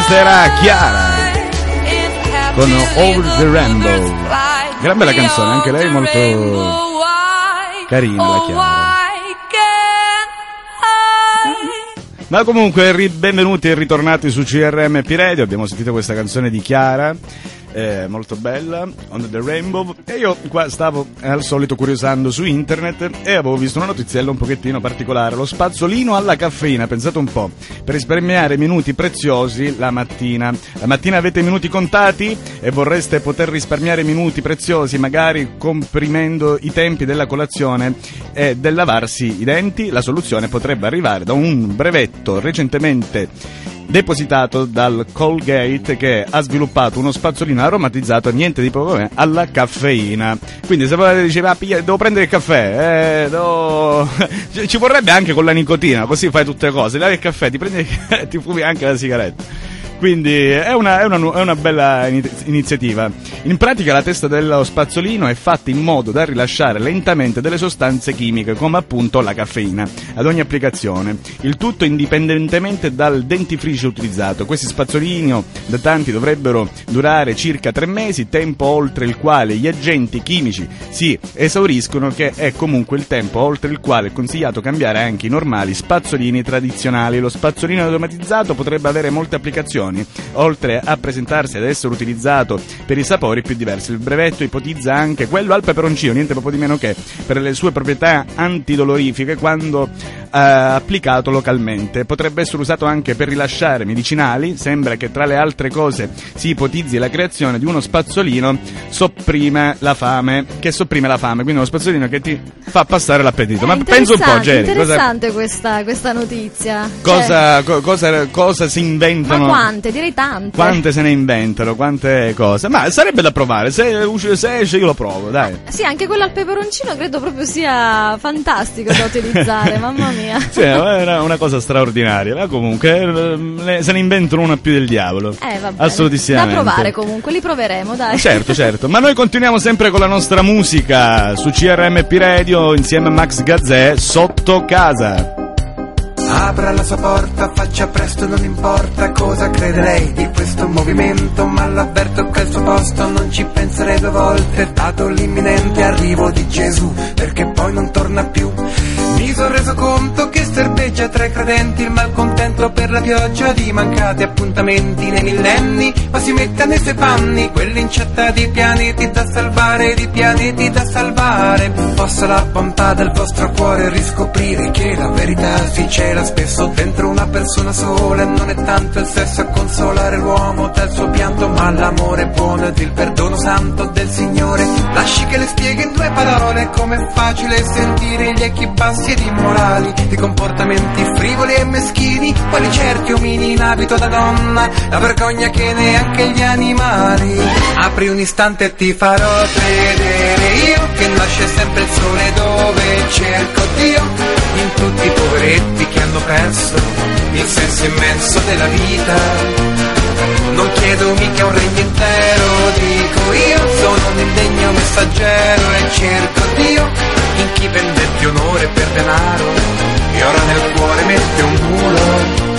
[SPEAKER 2] questa era Chiara con Over the Rainbow. Gran bella canzone, anche lei molto carina la Chiara. Ma comunque, benvenuti e ritornati su CRM Radio. Abbiamo sentito questa canzone di Chiara. eh, molto bella, On the Rainbow, e io qua stavo eh, al solito curiosando su internet e avevo visto una notiziella un pochettino particolare, lo spazzolino alla caffeina, pensate un po', per risparmiare minuti preziosi la mattina. La mattina avete minuti contati e vorreste poter risparmiare minuti preziosi, magari comprimendo i tempi della colazione e del lavarsi i denti? La soluzione potrebbe arrivare da un brevetto recentemente depositato dal Colgate che ha sviluppato uno spazzolino aromatizzato niente di poco meno alla caffeina. Quindi se poi diceva ah, devo prendere il caffè, eh, devo... ci vorrebbe anche con la nicotina, così fai tutte le cose, dai il caffè, ti prendi ti fumi anche la sigaretta. Quindi è una, è una, è una bella iniziativa. In pratica la testa dello spazzolino è fatta in modo da rilasciare lentamente delle sostanze chimiche, come appunto la caffeina, ad ogni applicazione. Il tutto indipendentemente dal dentifricio utilizzato. Questi spazzolini da tanti dovrebbero durare circa tre mesi, tempo oltre il quale gli agenti chimici si esauriscono, che è comunque il tempo oltre il quale è consigliato cambiare anche i normali spazzolini tradizionali. Lo spazzolino automatizzato potrebbe avere molte applicazioni applicazioni, oltre a presentarsi ad essere utilizzato per i sapori più diversi. Il brevetto ipotizza anche quello al peperoncino, niente proprio di meno che per le sue proprietà antidolorifiche quando applicato localmente. Potrebbe essere usato anche per rilasciare medicinali, sembra che tra le altre cose si ipotizzi la creazione di uno spazzolino sopprime la fame, che sopprime la fame, quindi uno spazzolino che ti fa passare l'appetito. Ma penso un po', Jerry.
[SPEAKER 1] È interessante cosa... questa, questa, notizia.
[SPEAKER 2] Cosa, cioè... co- cosa, cosa si inventano?
[SPEAKER 1] Ma quante? Direi tante.
[SPEAKER 2] Quante se ne inventano, quante cose. Ma sarebbe da provare, se, se esce io lo provo, dai.
[SPEAKER 1] Sì, anche quello al peperoncino credo proprio sia fantastico da utilizzare, mamma mia.
[SPEAKER 2] Sì, è una, una cosa straordinaria, ma comunque eh, se ne inventano una più del diavolo.
[SPEAKER 1] Eh, va bene.
[SPEAKER 2] Assolutamente.
[SPEAKER 1] Da provare comunque, li proveremo, dai.
[SPEAKER 2] Certo, certo. Ma noi continuiamo sempre con la nostra musica su CRMP Radio insieme a Max Gazzè sotto casa.
[SPEAKER 17] Apra la sua porta, faccia presto, non importa cosa crede lei di questo movimento, ma l'avverto che al suo posto non ci penserei due volte, dato l'imminente arrivo di Gesù, perché poi non torna più. Sono reso conto che serpeggia tra i credenti il malcontento per la pioggia di mancati appuntamenti nei millenni, ma si metta nei suoi panni, quell'incetta di pianeti da salvare, di pianeti da salvare. Possa la bontà del vostro cuore riscoprire che la verità si cela spesso dentro una persona sola e non è tanto il sesso a consolare l'uomo dal suo pianto, ma l'amore buono ed il perdono santo del Signore. Lasci che le spieghi in due parole com'è facile sentire gli echi bassi ed immorali di comportamenti frivoli e meschini, quali certi omini in abito da donna, la vergogna che neanche gli animali. Apri un istante e ti farò vedere io che nasce sempre il sole dove cerco Dio, in tutti i poveretti che hanno perso il senso immenso della vita. Non chiedo mica un regno intero, dico io, sono un indegno messaggero e cerco Dio in chi vendette onore per denaro e ora nel cuore mette un muro.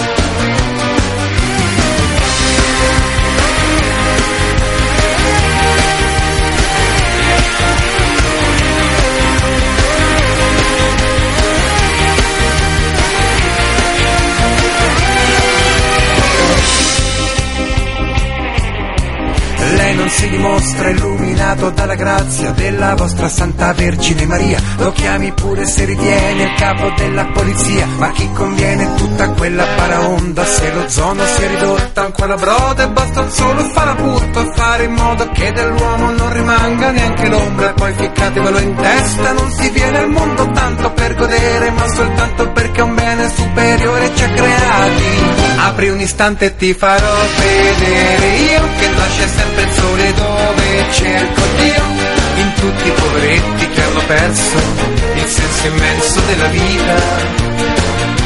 [SPEAKER 17] Lei non si dimostra illuminato dalla grazia della vostra Santa Vergine Maria. Lo chiami pure se ritiene il capo della polizia. Ma chi conviene tutta quella paraonda se lo zono si è ridotto ancora broda e basta solo faraputto a fare in modo che dell'uomo non rimanga neanche l'ombra. E poi ficcatevelo in testa, non si viene al mondo tanto per godere, ma soltanto perché un bene superiore ci ha creati. Apri un istante e ti farò vedere io che nasce sempre il sole dove cerco Dio in tutti i poveretti che hanno perso il senso immenso della vita.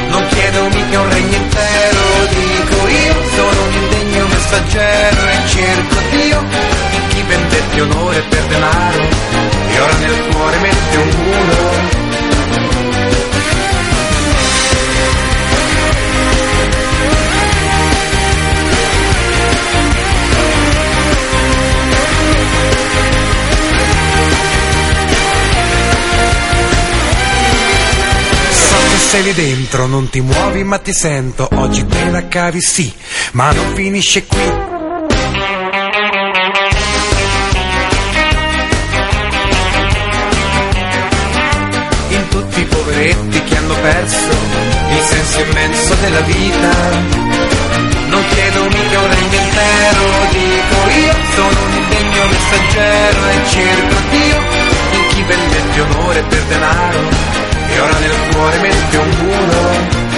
[SPEAKER 17] Non chiedo mica un regno intero, dico io, sono un indegno messaggero e cerco Dio in chi vendette onore per denaro e ora nel cuore mette un muro. Sei lì dentro, non ti muovi ma ti sento, oggi te la cavi sì, ma non finisce qui. In tutti i poveretti che hanno perso il senso immenso della vita, non chiedo mica un regno intero, dico io sono un indegno messaggero e cerco Dio in chi vendette onore per denaro e ora nel cuore mette un
[SPEAKER 4] bulo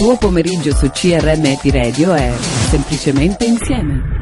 [SPEAKER 4] tuo pomeriggio su CRM Epiradio è semplicemente insieme.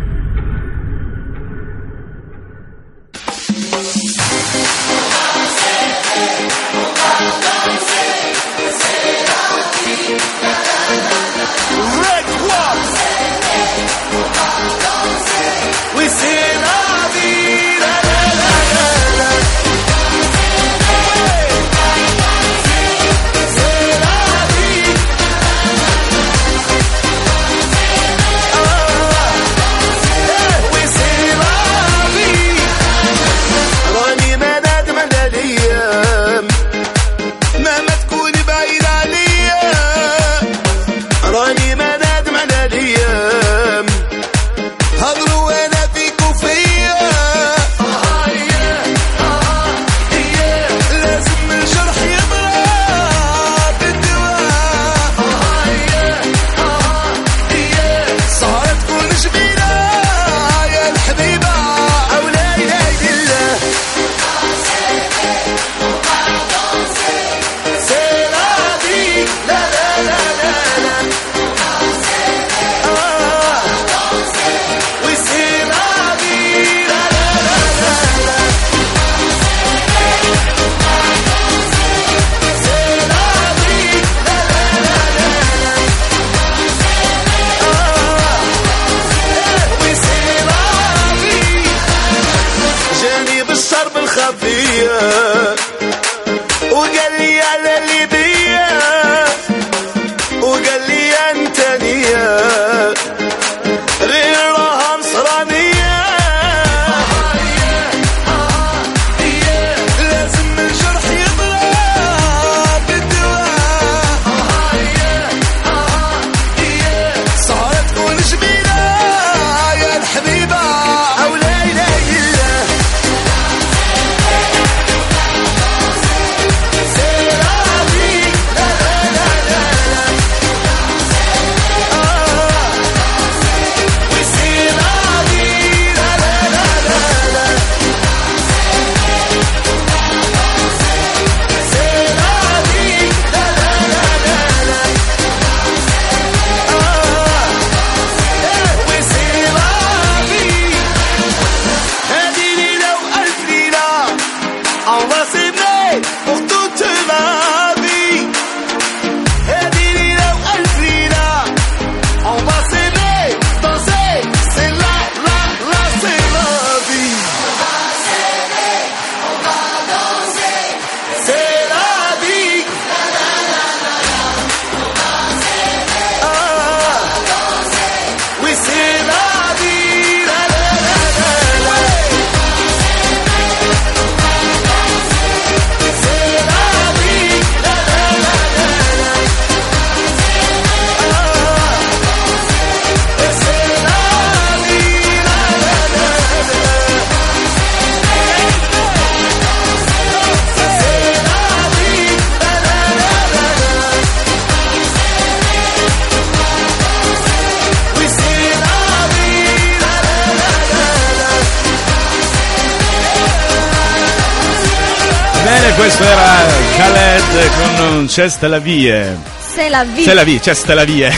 [SPEAKER 5] Cesta la vie. Se la vie.
[SPEAKER 1] Se la
[SPEAKER 2] vie, Cesta la vie.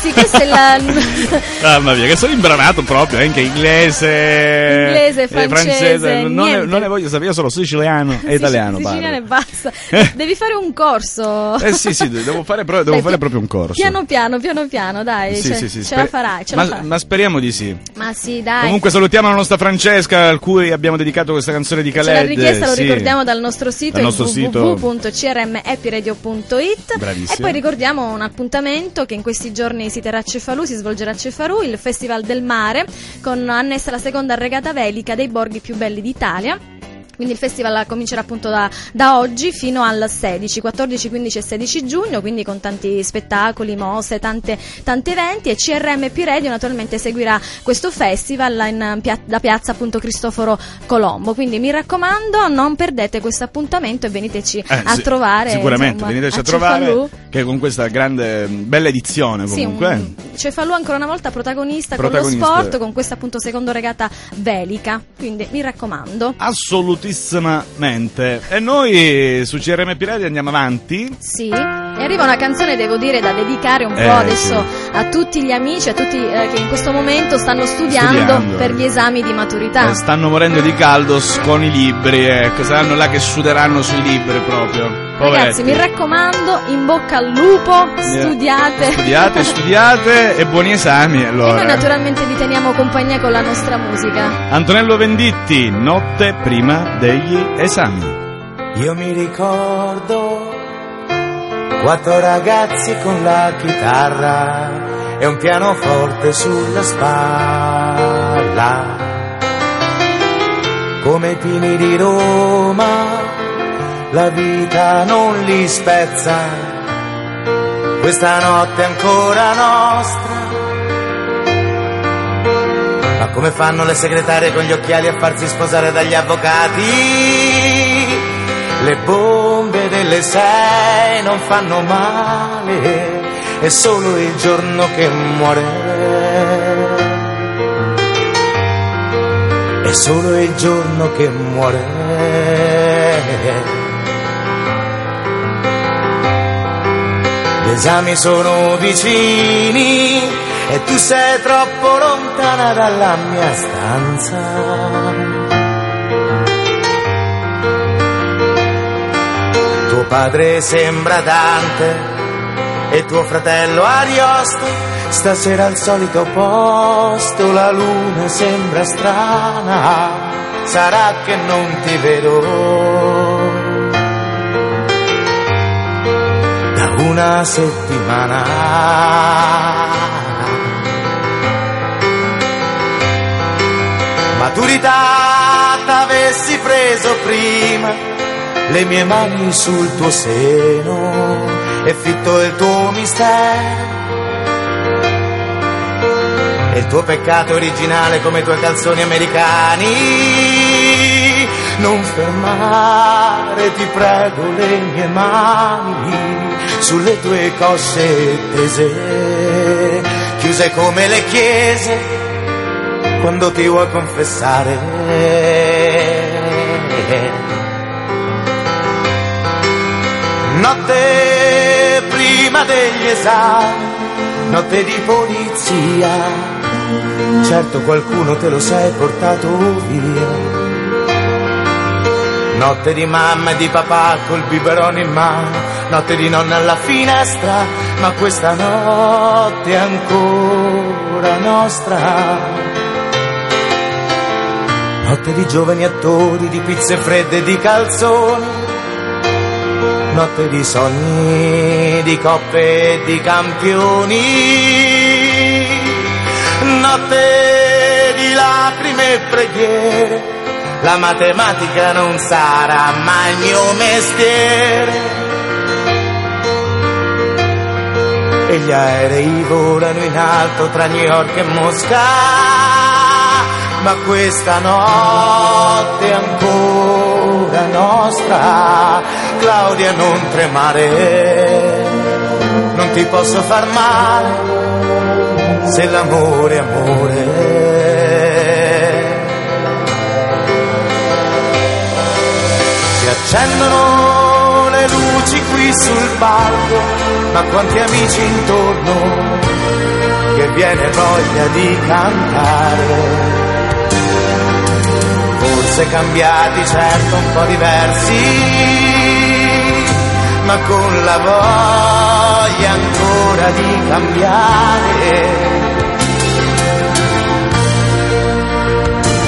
[SPEAKER 1] Sì, questa è la...
[SPEAKER 2] Mamma mia, che sono imbranato proprio, eh, anche inglese...
[SPEAKER 1] Inglese,
[SPEAKER 2] eh,
[SPEAKER 1] francese... francese.
[SPEAKER 2] Non, ne, non, ne, voglio sapere, io sono siciliano e italiano.
[SPEAKER 1] Siciliano e basta. Eh. Devi fare un corso.
[SPEAKER 2] Eh sì, sì, devo fare, devo
[SPEAKER 1] dai,
[SPEAKER 2] fare proprio un corso.
[SPEAKER 1] Piano piano, piano piano, dai,
[SPEAKER 2] sì,
[SPEAKER 1] cioè,
[SPEAKER 2] sì, sì,
[SPEAKER 1] ce, la farai, ce
[SPEAKER 2] ma,
[SPEAKER 1] la farai.
[SPEAKER 2] Ma speriamo di sì.
[SPEAKER 1] Ma sì, dai.
[SPEAKER 2] Comunque salutiamo la nostra Francesca, al cui abbiamo dedicato questa canzone di
[SPEAKER 1] Ce
[SPEAKER 2] Khaled.
[SPEAKER 1] l'ha richiesta, lo
[SPEAKER 2] sì.
[SPEAKER 1] ricordiamo dal nostro sito,
[SPEAKER 2] Bravissima.
[SPEAKER 1] e poi ricordiamo un appuntamento che in questi giorni si terrà a Cefalù, si svolgerà a Cefalù, il Festival del Mare, con annessa la seconda regata velica dei borghi più belli d'Italia. Quindi il festival comincerà appunto da, da oggi fino al 16, 14, 15 e 16 giugno, quindi con tanti spettacoli, mostre, tante, tanti eventi e CRM P Radio naturalmente seguirà questo festival in pia- da piazza appunto Cristoforo Colombo. Quindi mi raccomando non perdete questo appuntamento e veniteci
[SPEAKER 2] Eh,
[SPEAKER 1] a
[SPEAKER 2] sì,
[SPEAKER 1] trovare.
[SPEAKER 2] Sicuramente,
[SPEAKER 1] insomma,
[SPEAKER 2] veniteci a,
[SPEAKER 1] a
[SPEAKER 2] trovare
[SPEAKER 1] Cefalù.
[SPEAKER 2] che con questa grande, bella edizione
[SPEAKER 1] Sì,
[SPEAKER 2] comunque.
[SPEAKER 1] un- Cefalù ancora una volta protagonista,
[SPEAKER 2] Protagonista.
[SPEAKER 1] con lo sport, con questa appunto seconda regata velica. Quindi mi raccomando.
[SPEAKER 2] Assolutissimamente. E noi su CRMP Radio andiamo avanti.
[SPEAKER 1] Sì, e arriva una canzone, devo dire, da dedicare un po'
[SPEAKER 2] Eh,
[SPEAKER 1] adesso a tutti gli amici, a tutti eh, che in questo momento stanno studiando,
[SPEAKER 2] Studiando.
[SPEAKER 1] per gli esami di maturità.
[SPEAKER 2] Eh, stanno morendo di caldo con i libri, ecco, saranno là che suderanno sui libri proprio.
[SPEAKER 1] Ragazzi,
[SPEAKER 2] Poveretti.
[SPEAKER 1] mi raccomando, in bocca al lupo, studiate.
[SPEAKER 2] Studiate, studiate e buoni esami
[SPEAKER 1] E noi
[SPEAKER 2] allora.
[SPEAKER 1] naturalmente vi teniamo compagnia con la nostra musica.
[SPEAKER 2] Antonello Venditti, notte prima degli esami.
[SPEAKER 12] Io mi ricordo quattro ragazzi con la chitarra e un pianoforte sulla spalla. Come i pini di Roma, la vita non li spezza. Questa notte è ancora nostra. Ma come fanno le segretarie con gli occhiali a farsi sposare dagli avvocati? Le bombe delle sei non fanno male, è solo il giorno che muore. È solo il giorno che muore. Gli esami sono vicini e tu sei troppo lontana dalla mia stanza. Tuo padre sembra Dante e tuo fratello Ariosto. Stasera al solito posto la luna sembra strana. Sarà che non ti vedo una settimana. Maturità t'avessi preso prima le mie mani sul tuo seno e fitto il tuo mistero e il tuo peccato originale come i tuoi calzoni americani non fermare ti prego le mie mani sulle tue cosce tese chiuse come le chiese quando ti vuoi confessare Notte prima degli esami, notte di polizia, certo qualcuno te lo sei portato via. Notte di mamma e di papà col biberone in mano, notte di nonna alla finestra, ma questa notte è ancora nostra. Notte di giovani attori, di pizze fredde e di calzoni, notte di sogni, di coppe e di campioni, notte di lacrime e preghiere, la matematica non sarà mai il mio mestiere. E gli aerei volano in alto tra New York e Mosca, ma questa notte ancora nostra. Claudia non tremare, non ti posso far male se l'amore è amore. Si accendono le luci qui sul palco, ma quanti amici intorno che viene voglia di cantare. Forse cambiati, certo un po' diversi, ma con la voglia ancora di cambiare.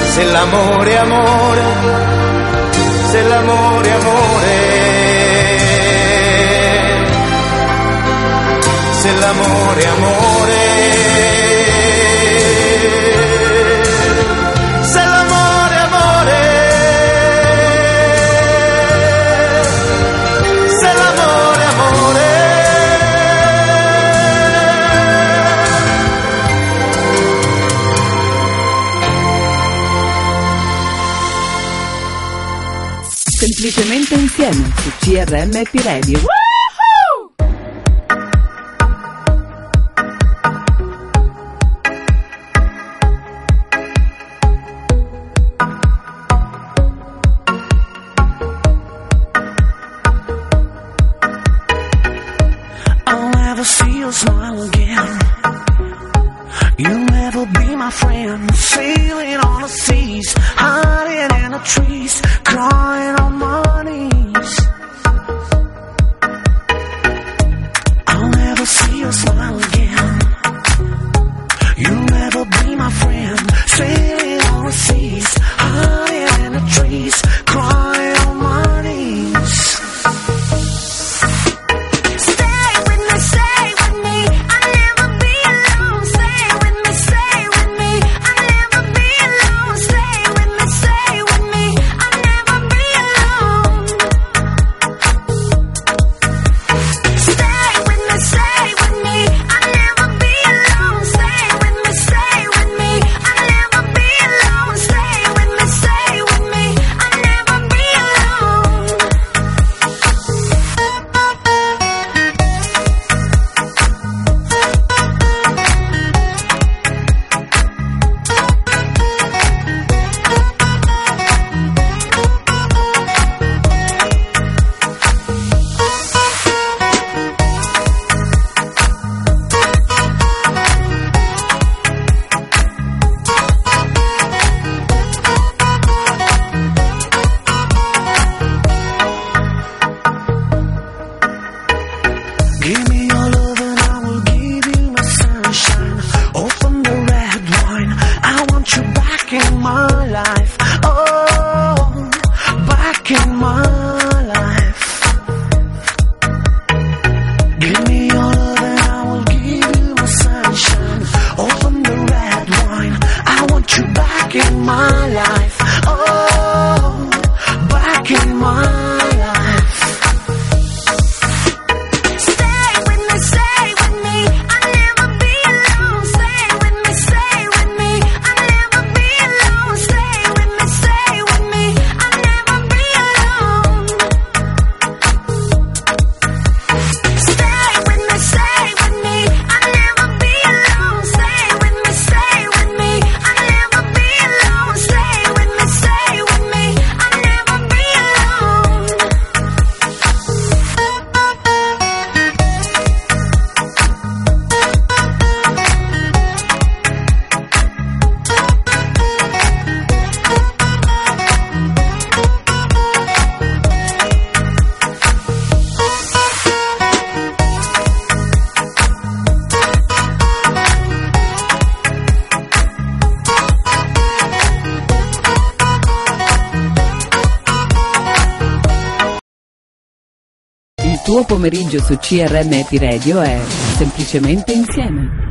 [SPEAKER 12] Se l'amore è amore, se l'amore amore, se l'amore amore.
[SPEAKER 11] Semplicemente insieme su CRM Happy pomeriggio su CRM Happy Radio è semplicemente insieme.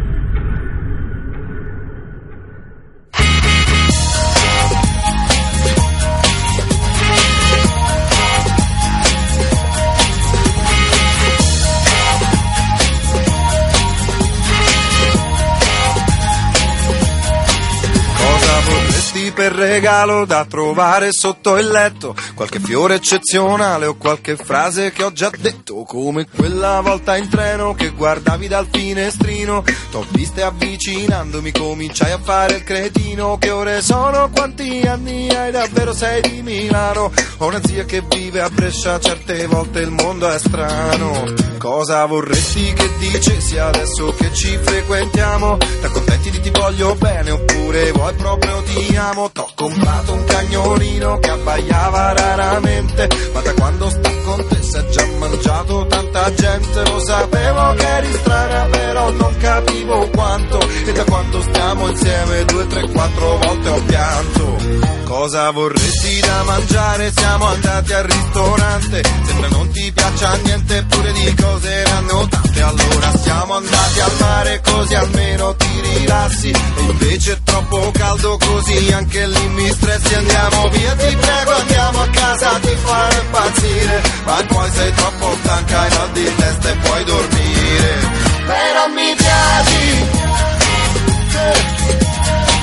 [SPEAKER 4] Per regalo da trovare sotto il letto? Qualche fiore eccezionale o qualche frase che ho già detto? Come quella volta in treno che guardavi dal finestrino. T'ho viste avvicinandomi, cominciai a fare il cretino. Che ore sono? Quanti anni hai? Davvero sei di Milano? Ho una zia che vive a Brescia, certe volte il mondo è strano. Cosa vorresti che dicessi adesso che ci frequentiamo? T'accontenti di ti voglio bene oppure vuoi proprio ti amo? T'ho un cagnolino che abbaiava raramente, ma da quando con te si è già mangiato tanta gente. Lo sapevo che eri strana, però non capivo quanto. E da quando stiamo insieme due, tre, quattro volte ho pianto. Cosa vorresti da mangiare? Siamo andati al ristorante. Sembra non ti piaccia niente, pure di cose erano tante. Allora siamo andati al mare, così almeno ti rilassi. E invece è troppo caldo, così anche lì mi stressi. Andiamo via, ti prego, andiamo a casa, ti farò impazzire. Ma poi sei troppo stanca e mal di testa e puoi dormire. Però mi piaci,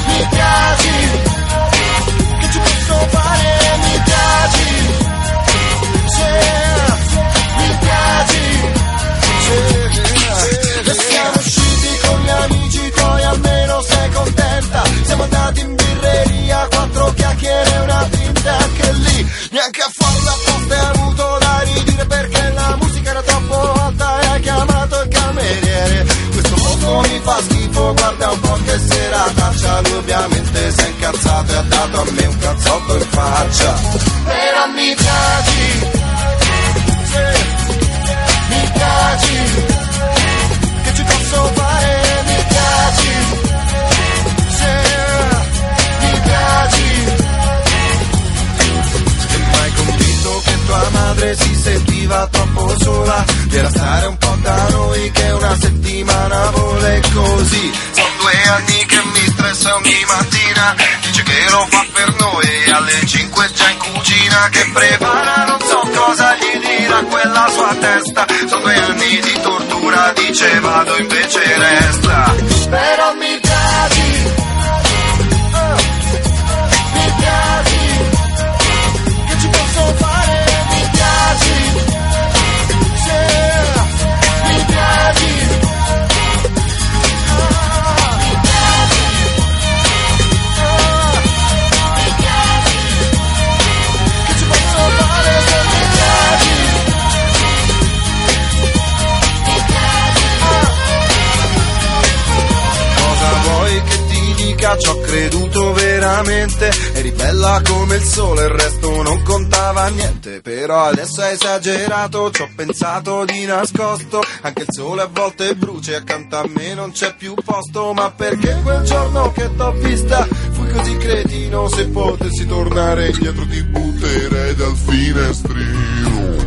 [SPEAKER 4] mi piaci. Che ci posso fare? Mi piaci, sì, mi piaci. sì. E siamo usciti con gli amici tuoi, almeno sei contenta. Siamo andati in birreria, quattro chiacchiere e una tinta anche lì. Neanche guarda un po' che serataccia. Lui ovviamente si è incazzato e ha dato a me un cazzotto in faccia. Però mi piaci, mi piaci. Che ci posso fare? Mi piaci, mi piaci. E mai convinto che tua madre si sentiva troppo sola. Era stare un po' da noi che una settimana vuole così. Sono due anni che mi stressa ogni mattina. Dice che lo fa per noi. Alle 5 già in cucina Che prepara non so cosa gli dirà quella sua testa veramente. Eri bella come il sole, il resto non contava niente. Però adesso hai esagerato, ci ho pensato di nascosto. Anche il sole a volte brucia accanto a me non c'è più posto. Ma perché quel giorno che t'ho vista fui così cretino? Se potessi tornare indietro ti butterei dal finestrino.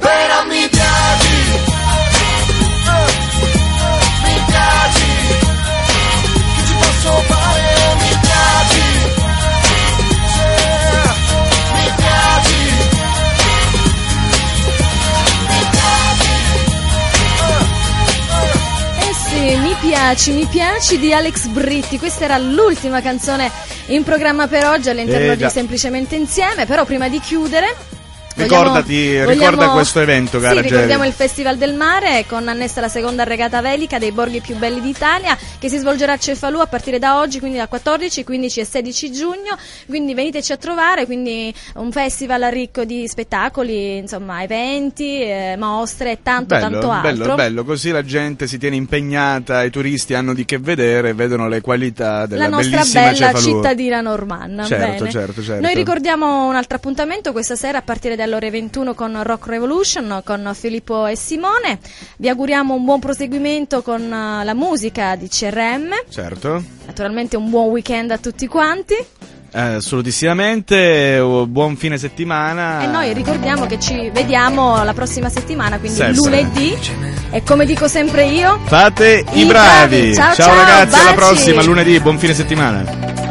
[SPEAKER 4] Però mi piaci, eh, mi Mi piaci, mi piaci
[SPEAKER 1] di Alex Britti. Questa era l'ultima canzone in programma per oggi all'interno
[SPEAKER 2] Eh,
[SPEAKER 1] di Semplicemente Insieme. Però prima di chiudere.
[SPEAKER 2] Ricordati,
[SPEAKER 1] vogliamo-
[SPEAKER 2] ricorda
[SPEAKER 1] vogliamo-
[SPEAKER 2] questo evento, cara
[SPEAKER 1] Sì, ricordiamo
[SPEAKER 2] Geri.
[SPEAKER 1] il Festival del Mare con annessa la seconda regata velica dei borghi più belli d'Italia che si svolgerà a Cefalù a partire da oggi, quindi dal 14, 15 e 16 giugno. Quindi veniteci a trovare, quindi un festival ricco di spettacoli, insomma, eventi, eh, mostre e tanto
[SPEAKER 2] Bello,
[SPEAKER 1] tanto altro.
[SPEAKER 2] bello, bello, così la gente si tiene impegnata, i turisti hanno di che vedere, vedono le qualità della
[SPEAKER 1] la nostra bella
[SPEAKER 2] Cefalù.
[SPEAKER 1] cittadina normanna.
[SPEAKER 2] Certo, certo, certo.
[SPEAKER 1] Noi ricordiamo un altro appuntamento questa sera a partire dalle ore 21 con Rock Revolution con Filippo e Simone. Vi auguriamo un buon proseguimento con eh, la musica di CRM.
[SPEAKER 2] Certo.
[SPEAKER 1] Naturalmente un buon weekend a tutti quanti.
[SPEAKER 2] Eh, assolutissimamente, oh, buon fine settimana.
[SPEAKER 1] E noi ricordiamo che ci vediamo la prossima settimana, quindi
[SPEAKER 2] Sempre.
[SPEAKER 1] lunedì. E come dico sempre io,
[SPEAKER 2] Fate i, bravi.
[SPEAKER 1] bravi. Ciao, ciao,
[SPEAKER 2] ragazzi, alla
[SPEAKER 1] baci.
[SPEAKER 2] prossima, lunedì, buon fine settimana.